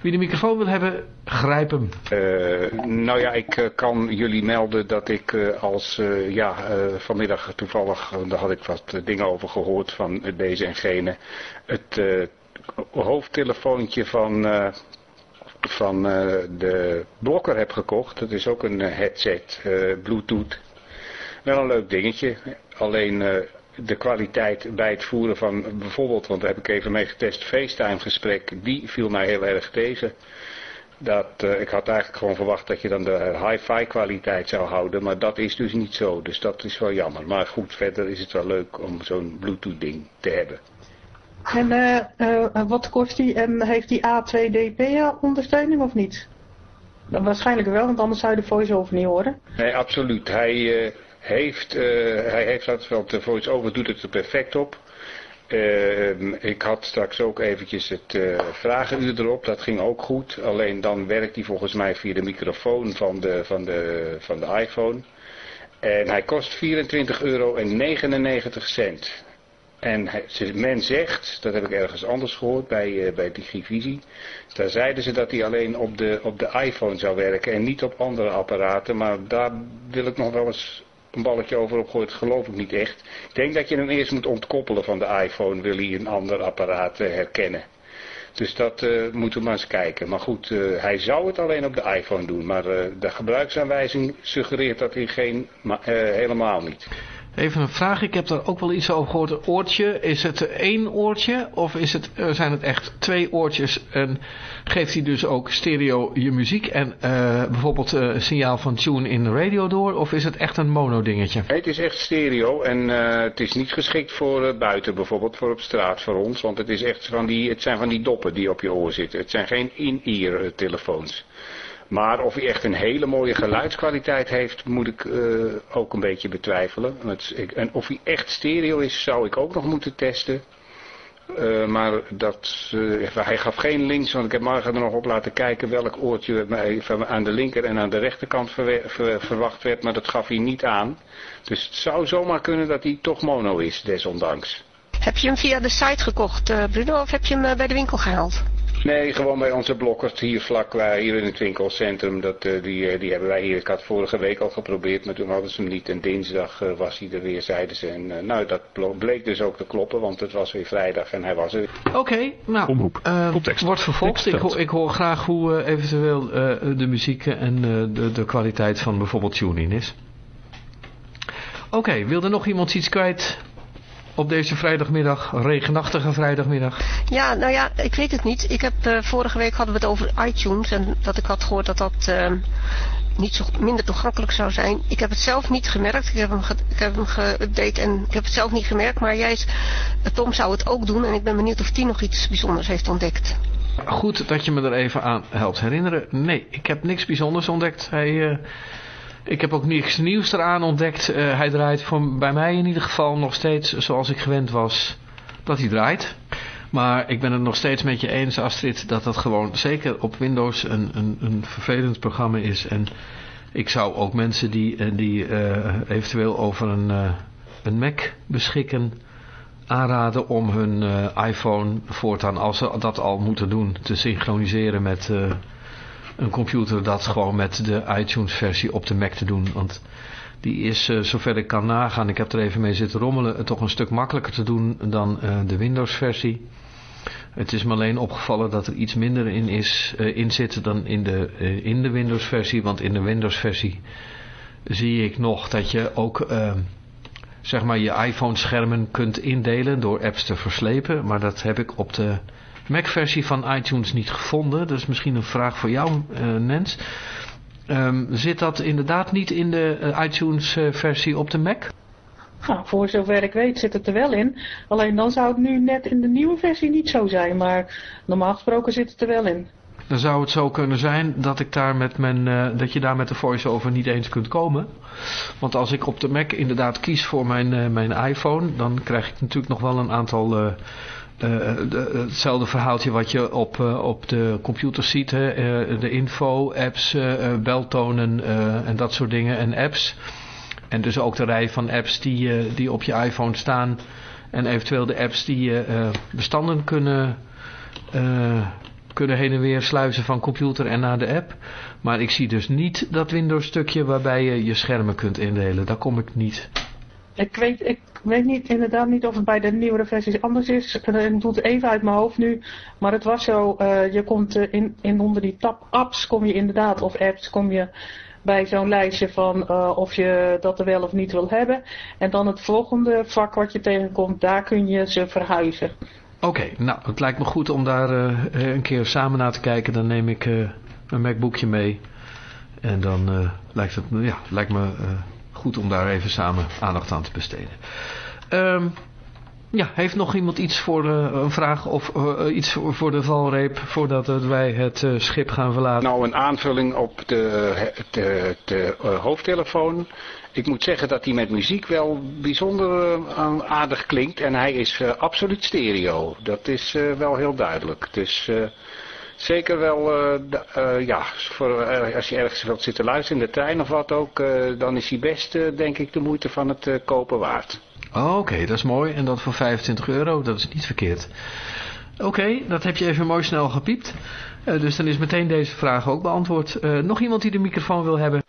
Wie de microfoon wil hebben, grijp hem. Uh, nou ja, ik uh, kan jullie melden dat ik als, ja, vanmiddag toevallig, daar had ik wat dingen over gehoord van deze en gene, het hoofdtelefoontje van, van de blokker heb gekocht. Dat is ook een headset, bluetooth. Wel een leuk dingetje, alleen de kwaliteit bij het voeren van bijvoorbeeld, want daar heb ik even mee getest, FaceTime gesprek, die viel mij heel erg tegen. Dat, ik had eigenlijk gewoon verwacht dat je dan de hi-fi kwaliteit zou houden, maar dat is dus niet zo. Dus dat is wel jammer. Maar goed, verder is het wel leuk om zo'n Bluetooth ding te hebben. En uh, uh, wat kost die en heeft die A2DP ondersteuning of niet? Waarschijnlijk wel, want anders zou je de voice-over niet horen. Nee, absoluut. Hij, heeft, hij heeft dat, want de voice-over doet het er perfect op. Ik had straks ook eventjes het vragenuur erop, dat ging ook goed. Alleen dan werkt hij volgens mij via de microfoon van de, van de, van de iPhone. En hij kost 24,99 euro. En men zegt, dat heb ik ergens anders gehoord bij, uh, bij Digivisie, daar zeiden ze dat hij alleen op de, op de iPhone zou werken en niet op andere apparaten. Maar daar wil ik nog wel eens een balletje over opgooit, geloof ik niet echt. Ik denk dat je hem eerst moet ontkoppelen van de iPhone, wil hij een ander apparaat uh, herkennen. Dus dat uh, moeten we maar eens kijken. Maar goed, hij zou het alleen op de iPhone doen. Maar de gebruiksaanwijzing suggereert dat hij geen, helemaal niet. Even een vraag, ik heb daar ook wel iets over gehoord. Een oortje, is het één oortje of is het, uh, zijn het echt twee oortjes? En geeft hij dus ook stereo je muziek en uh, bijvoorbeeld uh, signaal van tune in de radio door? Of is het echt een mono dingetje? het is echt stereo en het is niet geschikt voor buiten bijvoorbeeld, voor op straat voor ons. Want het, is echt van die, het zijn van die doppen die op je oor zitten. Het zijn geen in-ear telefoons. Maar of hij echt een hele mooie geluidskwaliteit heeft, moet ik uh, ook een beetje betwijfelen. En of hij echt stereo is, zou ik ook nog moeten testen. Uh, maar dat, uh, hij gaf geen links, want ik heb morgen er nog op laten kijken welk oortje aan de linker en aan de rechterkant ver, ver, verwacht werd. Maar dat gaf hij niet aan. Dus het zou zomaar kunnen dat hij toch mono is, desondanks. Heb je hem via de site gekocht, Bruno, of heb je hem bij de winkel gehaald? Nee, gewoon bij onze blokkers hier vlak waar, hier in het winkelcentrum. Dat, uh, die, die hebben wij hier, ik had vorige week al geprobeerd, maar toen hadden ze hem niet. En dinsdag uh, was hij er weer, zeiden ze. En uh, nou, dat bleek dus ook te kloppen, want het was weer vrijdag en hij was er. Oké, okay, nou, Omroep. wordt vervolgd. Ik, ho ik, hoor graag hoe eventueel de muziek en de, de kwaliteit van bijvoorbeeld tuning is. Oké, okay, wil er nog iemand iets kwijt? Op deze vrijdagmiddag, regenachtige vrijdagmiddag? Ja, nou ja, ik weet het niet. Ik heb, uh, vorige week hadden we het over iTunes en dat ik had gehoord dat dat uh, niet zo minder toegankelijk zou zijn. Ik heb het zelf niet gemerkt. Ik heb hem, ge ik heb hem geüpdate en ik heb het zelf niet gemerkt. Maar jij, Tom zou het ook doen en ik ben benieuwd of die nog iets bijzonders heeft ontdekt. Goed dat je me er even aan helpt herinneren. Nee, ik heb niks bijzonders ontdekt. Hij... Uh, ik heb ook niks nieuws eraan ontdekt. Uh, hij draait voor, bij mij in ieder geval nog steeds zoals ik gewend was dat hij draait. Maar ik ben het nog steeds met je eens, Astrid, dat dat gewoon zeker op Windows een, een, een vervelend programma is. En ik zou ook mensen die, eh, die uh, eventueel over een, een Mac beschikken aanraden om hun iPhone voortaan, als ze dat al moeten doen, te synchroniseren met een computer dat gewoon met de iTunes versie op de Mac te doen. Want die is, uh, zover ik kan nagaan, ik heb er even mee zitten rommelen, toch een stuk makkelijker te doen dan uh, de Windows versie. Het is me alleen opgevallen dat er iets minder in, is, in zit dan in de, in de Windows versie. Want in de Windows versie zie ik nog dat je ook zeg maar je iPhone schermen kunt indelen door apps te verslepen. Maar dat heb ik op de Mac-versie van iTunes niet gevonden. Dat is misschien een vraag voor jou, uh, Nens. Um, zit dat inderdaad niet in de uh, iTunes-versie op de Mac? Nou, voor zover ik weet zit het er wel in. Alleen dan zou het nu net in de nieuwe versie niet zo zijn. Maar normaal gesproken zit het er wel in. Dan zou het zo kunnen zijn dat, ik daar met mijn, uh, dat je daar met de voice-over niet eens kunt komen. Want als ik op de Mac inderdaad kies voor mijn, uh, mijn iPhone, dan krijg ik natuurlijk nog wel een aantal uh, uh, hetzelfde verhaaltje wat je op, op de computer ziet. Hè? De info, apps, beltonen en dat soort dingen en apps. En dus ook de rij van apps die, die op je iPhone staan. En eventueel de apps die uh, bestanden kunnen, kunnen heen en weer sluizen van computer en naar de app. Maar ik zie dus niet dat Windows stukje waarbij je je schermen kunt indelen. Daar kom ik niet. Ik weet, ik weet niet, inderdaad niet of het bij de nieuwere versies anders is. Ik doe het even uit mijn hoofd nu. Maar het was zo, uh, je komt in, in onder die tab apps kom je inderdaad, of apps kom je bij zo'n lijstje van uh, of je dat er wel of niet wil hebben. En dan het volgende vak wat je tegenkomt, daar kun je ze verhuizen. Oké, nou het lijkt me goed om daar een keer samen naar te kijken. Dan neem ik een MacBookje mee. En dan lijkt het ja, lijkt me goed om daar even samen aandacht aan te besteden. Um, ja, heeft nog iemand iets voor uh, een vraag of uh, iets voor, de valreep voordat wij het schip gaan verlaten? Nou, een aanvulling op de, de, de hoofdtelefoon. Ik moet zeggen dat hij met muziek wel bijzonder aardig klinkt en hij is absoluut stereo. Dat is wel heel duidelijk. Dus zeker wel, ja, voor, als je ergens wilt zitten luisteren in de trein of wat ook, dan is hij best, denk ik, de moeite van het kopen waard. Oh, Oké, dat is mooi. En dat voor 25 euro, dat is niet verkeerd. Oké, dat heb je even mooi snel gepiept. Uh, dus dan is meteen deze vraag ook beantwoord. Uh, nog iemand die de microfoon wil hebben?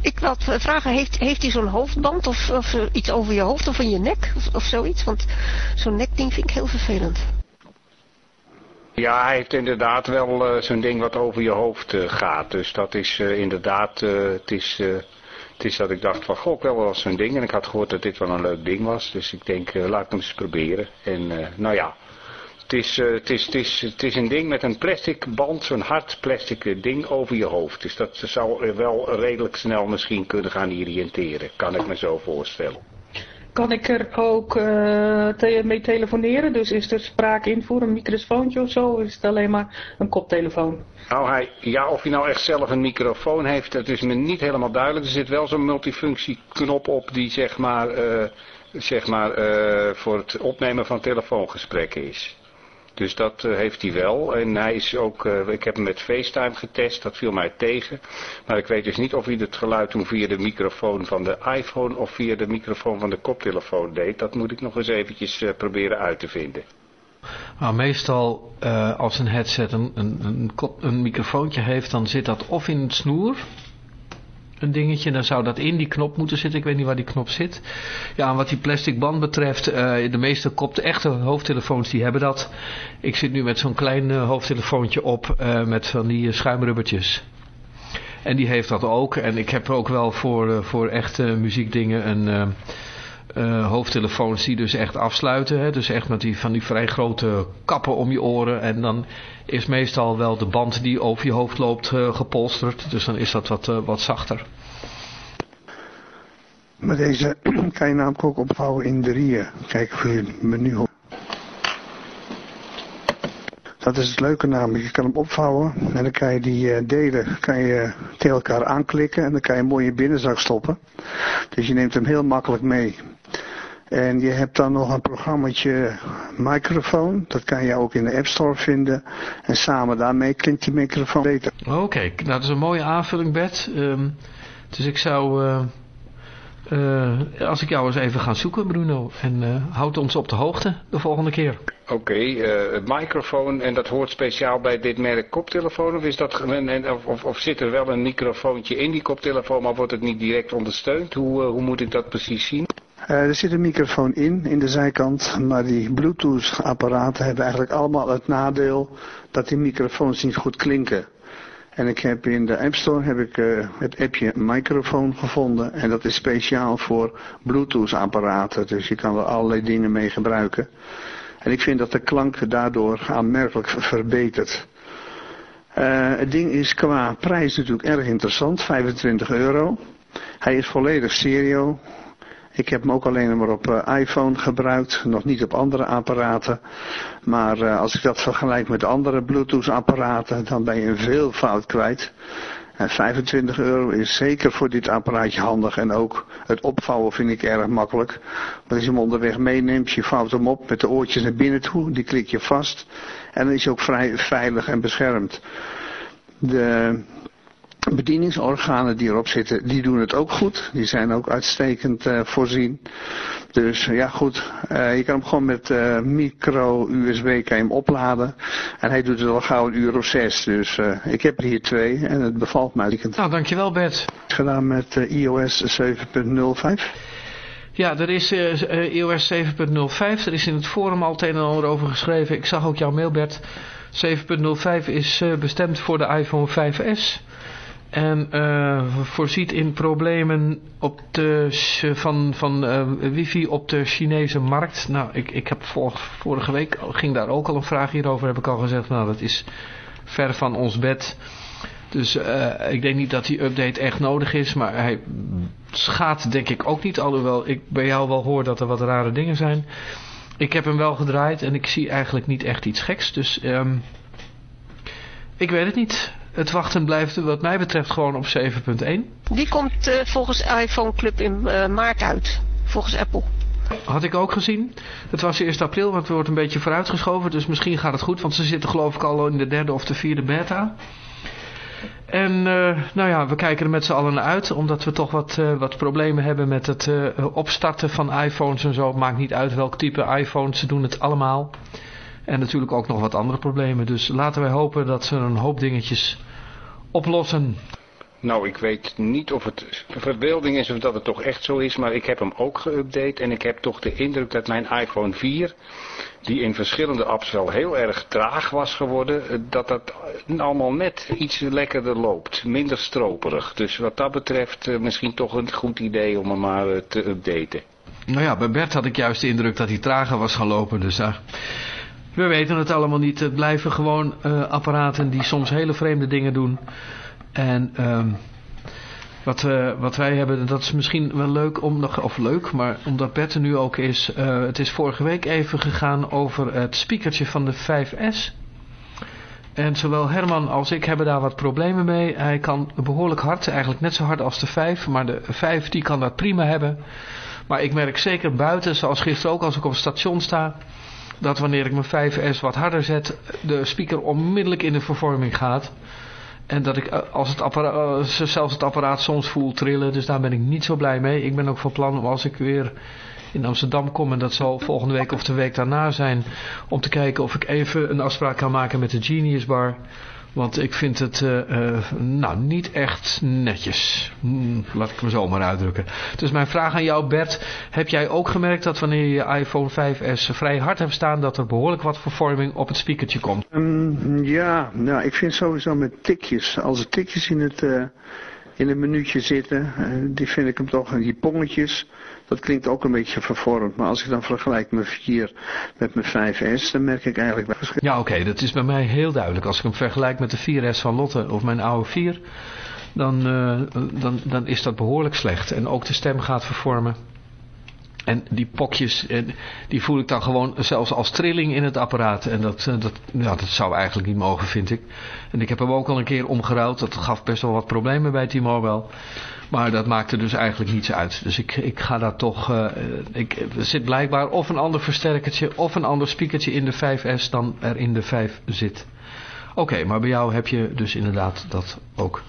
Ik wil vragen, heeft, heeft hij zo'n hoofdband of, of iets over je hoofd of in je nek of, of zoiets? Want zo'n nekding vind ik heel vervelend. Ja, hij heeft inderdaad wel uh, zo'n ding wat over je hoofd gaat. Dus dat is inderdaad, het is het is dat ik dacht van, goh, wel wel zo'n ding. En ik had gehoord dat dit wel een leuk ding was. Dus ik denk, laat ik hem eens proberen. En nou ja, het is, het, is, het, is, het is een ding met een plastic band, zo'n hard plastic ding over je hoofd. Dus dat zou wel redelijk snel misschien kunnen gaan oriënteren. Kan ik me zo voorstellen. Kan ik er ook uh, mee telefoneren? Dus is er sprake invoeren, een microfoontje of zo? Of is het alleen maar een koptelefoon? Nou, hij, ja, of hij nou echt zelf een microfoon heeft, dat is me niet helemaal duidelijk. Er zit wel zo'n multifunctieknop op die zeg maar, uh, zeg maar uh, voor het opnemen van telefoongesprekken is. Dus dat uh, heeft hij wel. En hij is ook, uh, ik heb hem met FaceTime getest, dat viel mij tegen. Maar ik weet dus niet of hij het geluid toen via de microfoon van de iPhone of via de microfoon van de koptelefoon deed. Dat moet ik nog eens eventjes uh, proberen uit te vinden. Nou, meestal als een headset een, een, een, een microfoontje heeft, dan zit dat of in het snoer een dingetje. Dan zou dat in die knop moeten zitten. Ik weet niet waar die knop zit. Ja, en wat die plastic band betreft, uh, de meeste kop, de echte hoofdtelefoons die hebben dat. Ik zit nu met zo'n klein uh, hoofdtelefoontje op uh, met van die schuimrubbertjes. En die heeft dat ook. En ik heb ook wel voor, voor echte muziekdingen een... Uh, hoofdtelefoons die dus echt afsluiten. Hè? Dus echt met die, van die vrij grote kappen om je oren. En dan is meestal wel de band die over je hoofd loopt uh, gepolsterd. Dus dan is dat wat, uh, wat zachter. Maar deze kan je namelijk ook opvouwen in drieën. Kijk voor je menu. Dat is het leuke namelijk. Je kan hem opvouwen en dan kan je die delen kan je tegen elkaar aanklikken en dan kan je mooi binnenzak stoppen. Dus je neemt hem heel makkelijk mee. En je hebt dan nog een programmaatje microfoon. Dat kan je ook in de App Store vinden. En samen daarmee klinkt die microfoon beter. Oké, nou dat is een mooie aanvulling Bert. Um, dus ik zou... Uh... Uh, als ik jou eens even ga zoeken, Bruno. En uh, houd ons op de hoogte de volgende keer. Oké, okay, uh, het microfoon. En dat hoort speciaal bij dit merk koptelefoon? Of, is dat, en, of, of, of, zit er wel een microfoontje in die koptelefoon, maar wordt het niet direct ondersteund? Hoe, hoe moet ik dat precies zien? Uh, er zit een microfoon in, in de zijkant, maar die bluetooth apparaten hebben eigenlijk allemaal het nadeel dat die microfoons niet goed klinken. En ik heb in de App Store heb ik, uh, het appje microfoon gevonden en dat is speciaal voor bluetooth apparaten, dus je kan er allerlei dingen mee gebruiken. En ik vind dat de klank daardoor aanmerkelijk verbetert. Uh, het ding is qua prijs natuurlijk erg interessant, 25 euro. Hij is volledig stereo, ik heb hem ook alleen maar op uh, iPhone gebruikt, nog niet op andere apparaten. Maar uh, als ik dat vergelijk met andere Bluetooth apparaten, dan ben je een veel fout kwijt. En 25 euro is zeker voor dit apparaatje handig. En ook het opvouwen vind ik erg makkelijk. Want als je hem onderweg meeneemt, je vouwt hem op met de oortjes naar binnen toe. Die klik je vast. En dan is ook vrij veilig en beschermd. De bedieningsorganen die erop zitten, die doen het ook goed. Die zijn ook uitstekend uh, voorzien. Dus ja goed, uh, je kan hem gewoon met uh, micro USB kan je hem opladen. En hij doet het al gauw een uur of zes. Dus ik heb er hier twee en het bevalt mij. Nou, dankjewel Bert. Gedaan met iOS 7.05. Ja, er is uh, iOS 7.05. Er is in het forum al het een en ander over geschreven. Ik zag ook jouw mail, Bert. 7.05 is uh, bestemd voor de iPhone 5S. En uh, voorziet in problemen op de, van, van uh, wifi op de Chinese markt. Nou, ik, ik heb vorige week, ging daar ook al een vraag hierover, heb ik al gezegd. Nou, dat is ver van ons bed. Dus uh, ik denk niet dat die update echt nodig is. Maar hij schaadt denk ik ook niet. Alhoewel ik bij jou wel hoor dat er wat rare dingen zijn. Ik heb hem wel gedraaid en ik zie eigenlijk niet echt iets geks. Dus um, ik weet het niet. Het wachten blijft wat mij betreft gewoon op 7.1. Die komt uh, volgens iPhone Club in uh, maart uit. Volgens Apple. Had ik ook gezien. Het was eerst april, want het wordt een beetje vooruitgeschoven. Dus misschien gaat het goed, want ze zitten geloof ik al in de derde of de vierde beta. En uh, nou ja, we kijken er met z'n allen naar uit, omdat we toch wat, uh, wat problemen hebben met het uh, opstarten van iPhones en zo. Het maakt niet uit welk type iPhones, ze doen het allemaal. En natuurlijk ook nog wat andere problemen. Dus laten wij hopen dat ze een hoop dingetjes oplossen. Nou, ik weet niet of het verbeelding is of dat het toch echt zo is, maar ik heb hem ook geüpdate en ik heb toch de indruk dat mijn iPhone 4, die in verschillende apps wel heel erg traag was geworden, dat dat allemaal net iets lekkerder loopt, minder stroperig. Dus wat dat betreft eh, misschien toch een goed idee om hem maar eh, te updaten. Nou ja, bij Bert had ik juist de indruk dat hij trager was gaan lopen, dus daar... We weten het allemaal niet. Het blijven gewoon uh, apparaten die soms hele vreemde dingen doen. En um, wat, uh, wat wij hebben, dat is misschien wel leuk om nog, of leuk, maar omdat Bert er nu ook is. Uh, het is vorige week even gegaan over het speakertje van de 5S. En zowel Herman als ik hebben daar wat problemen mee. Hij kan behoorlijk hard, eigenlijk net zo hard als de 5. Maar de 5 die kan dat prima hebben. Maar ik merk zeker buiten, zoals gisteren ook als ik op het station sta dat wanneer ik mijn 5S wat harder zet, de speaker onmiddellijk in de vervorming gaat. En dat ik als het apparaat, zelfs het apparaat soms voel trillen, dus daar ben ik niet zo blij mee. Ik ben ook van plan om als ik weer in Amsterdam kom, en dat zal volgende week of de week daarna zijn, om te kijken of ik even een afspraak kan maken met de Genius Bar. Want ik vind het uh, nou niet echt netjes. Hmm, laat ik me zo maar uitdrukken. Dus mijn vraag aan jou Bert. Heb jij ook gemerkt dat wanneer je iPhone 5S vrij hard hebt staan... dat er behoorlijk wat vervorming op het speakertje komt? Um, ja, nou ik vind sowieso met tikjes. Als er tikjes in het, uh, in het minuutje zitten... die vind ik hem toch, die pongetjes... Dat klinkt ook een beetje vervormd. Maar als ik dan vergelijk mijn 4 met mijn 5S, dan merk ik eigenlijk wel verschil. Ja, oké. Dat is bij mij heel duidelijk. Als ik hem vergelijk met de 4S van Lotte of mijn oude 4, dan, uh, dan, dan is dat behoorlijk slecht. En ook de stem gaat vervormen. En die pokjes, die voel ik dan gewoon zelfs als trilling in het apparaat. En dat, dat, ja, dat zou eigenlijk niet mogen, vind ik. En ik heb hem ook al een keer omgeruild. Dat gaf best wel wat problemen bij T-Mobile. Maar dat maakte dus eigenlijk niets uit. Dus ik, ik ga daar toch... Uh, ik, er zit blijkbaar of een ander versterkertje of een ander speakertje in de 5S dan er in de 5 zit. Oké, maar bij jou heb je dus inderdaad dat ook.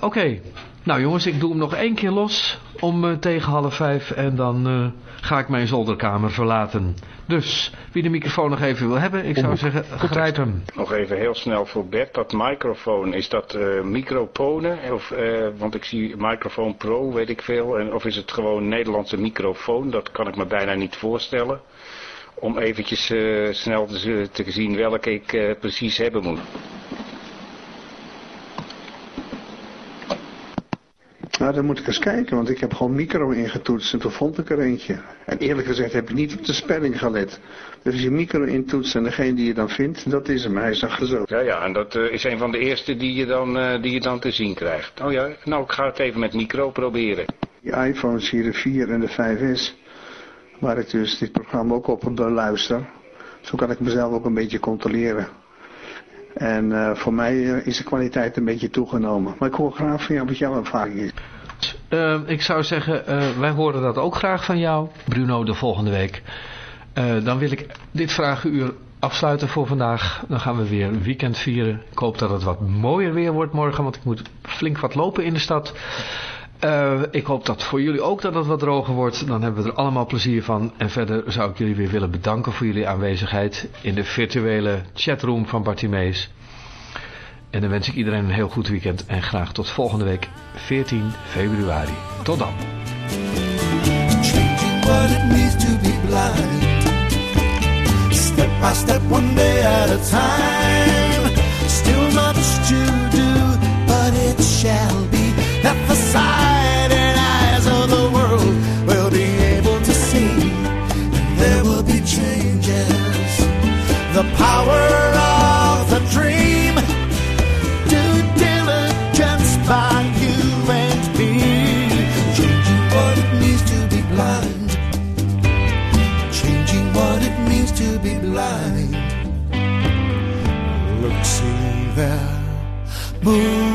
Oké, okay. nou jongens, ik doe hem nog één keer los om uh, tegen half vijf en dan uh, ga ik mijn zolderkamer verlaten. Dus, wie de microfoon nog even wil hebben, ik zou zeggen, grijp hem. Nog even heel snel voor Bert, dat microfoon, is dat uh, microfonen? Of, uh, want ik zie microfoon pro, weet ik veel. En, of is het gewoon Nederlandse microfoon? Dat kan ik me bijna niet voorstellen. Om eventjes uh, snel te, te, zien welke ik precies hebben moet. Nou, dan moet ik eens kijken, want ik heb gewoon micro ingetoetst en toen vond ik er eentje. En eerlijk gezegd heb ik niet op de spelling gelet. Dus je micro intoetst en degene die je dan vindt, dat is hem. Hij is zo. Ja, ja, en dat uh, is een van de eerste die je, dan, uh, die je dan te zien krijgt. Oh ja, nou ik ga het even met micro proberen. Die iPhones hier, de 4 en de 5S, waar ik dus dit programma ook op beluister. Zo kan ik mezelf ook een beetje controleren. En uh, voor mij uh, is de kwaliteit een beetje toegenomen. Maar ik hoor graag van jou wat jouw ervaring is. Uh, ik zou zeggen, wij horen dat ook graag van jou, Bruno, de volgende week. dan wil ik dit vragenuur afsluiten voor vandaag. Dan gaan we weer een weekend vieren. Ik hoop dat het wat mooier weer wordt morgen, want ik moet flink wat lopen in de stad. Uh, ik hoop dat voor jullie ook dat het wat droger wordt. Dan hebben we er allemaal plezier van. En verder zou ik jullie weer willen bedanken voor jullie aanwezigheid in de virtuele chatroom van Bartimees. En dan wens ik iedereen een heel goed weekend en graag tot volgende week 14 februari. Tot dan. Power of the dream. Due diligence by you and me. Changing what it means to be blind. Changing what it means to be blind. Look, see there, move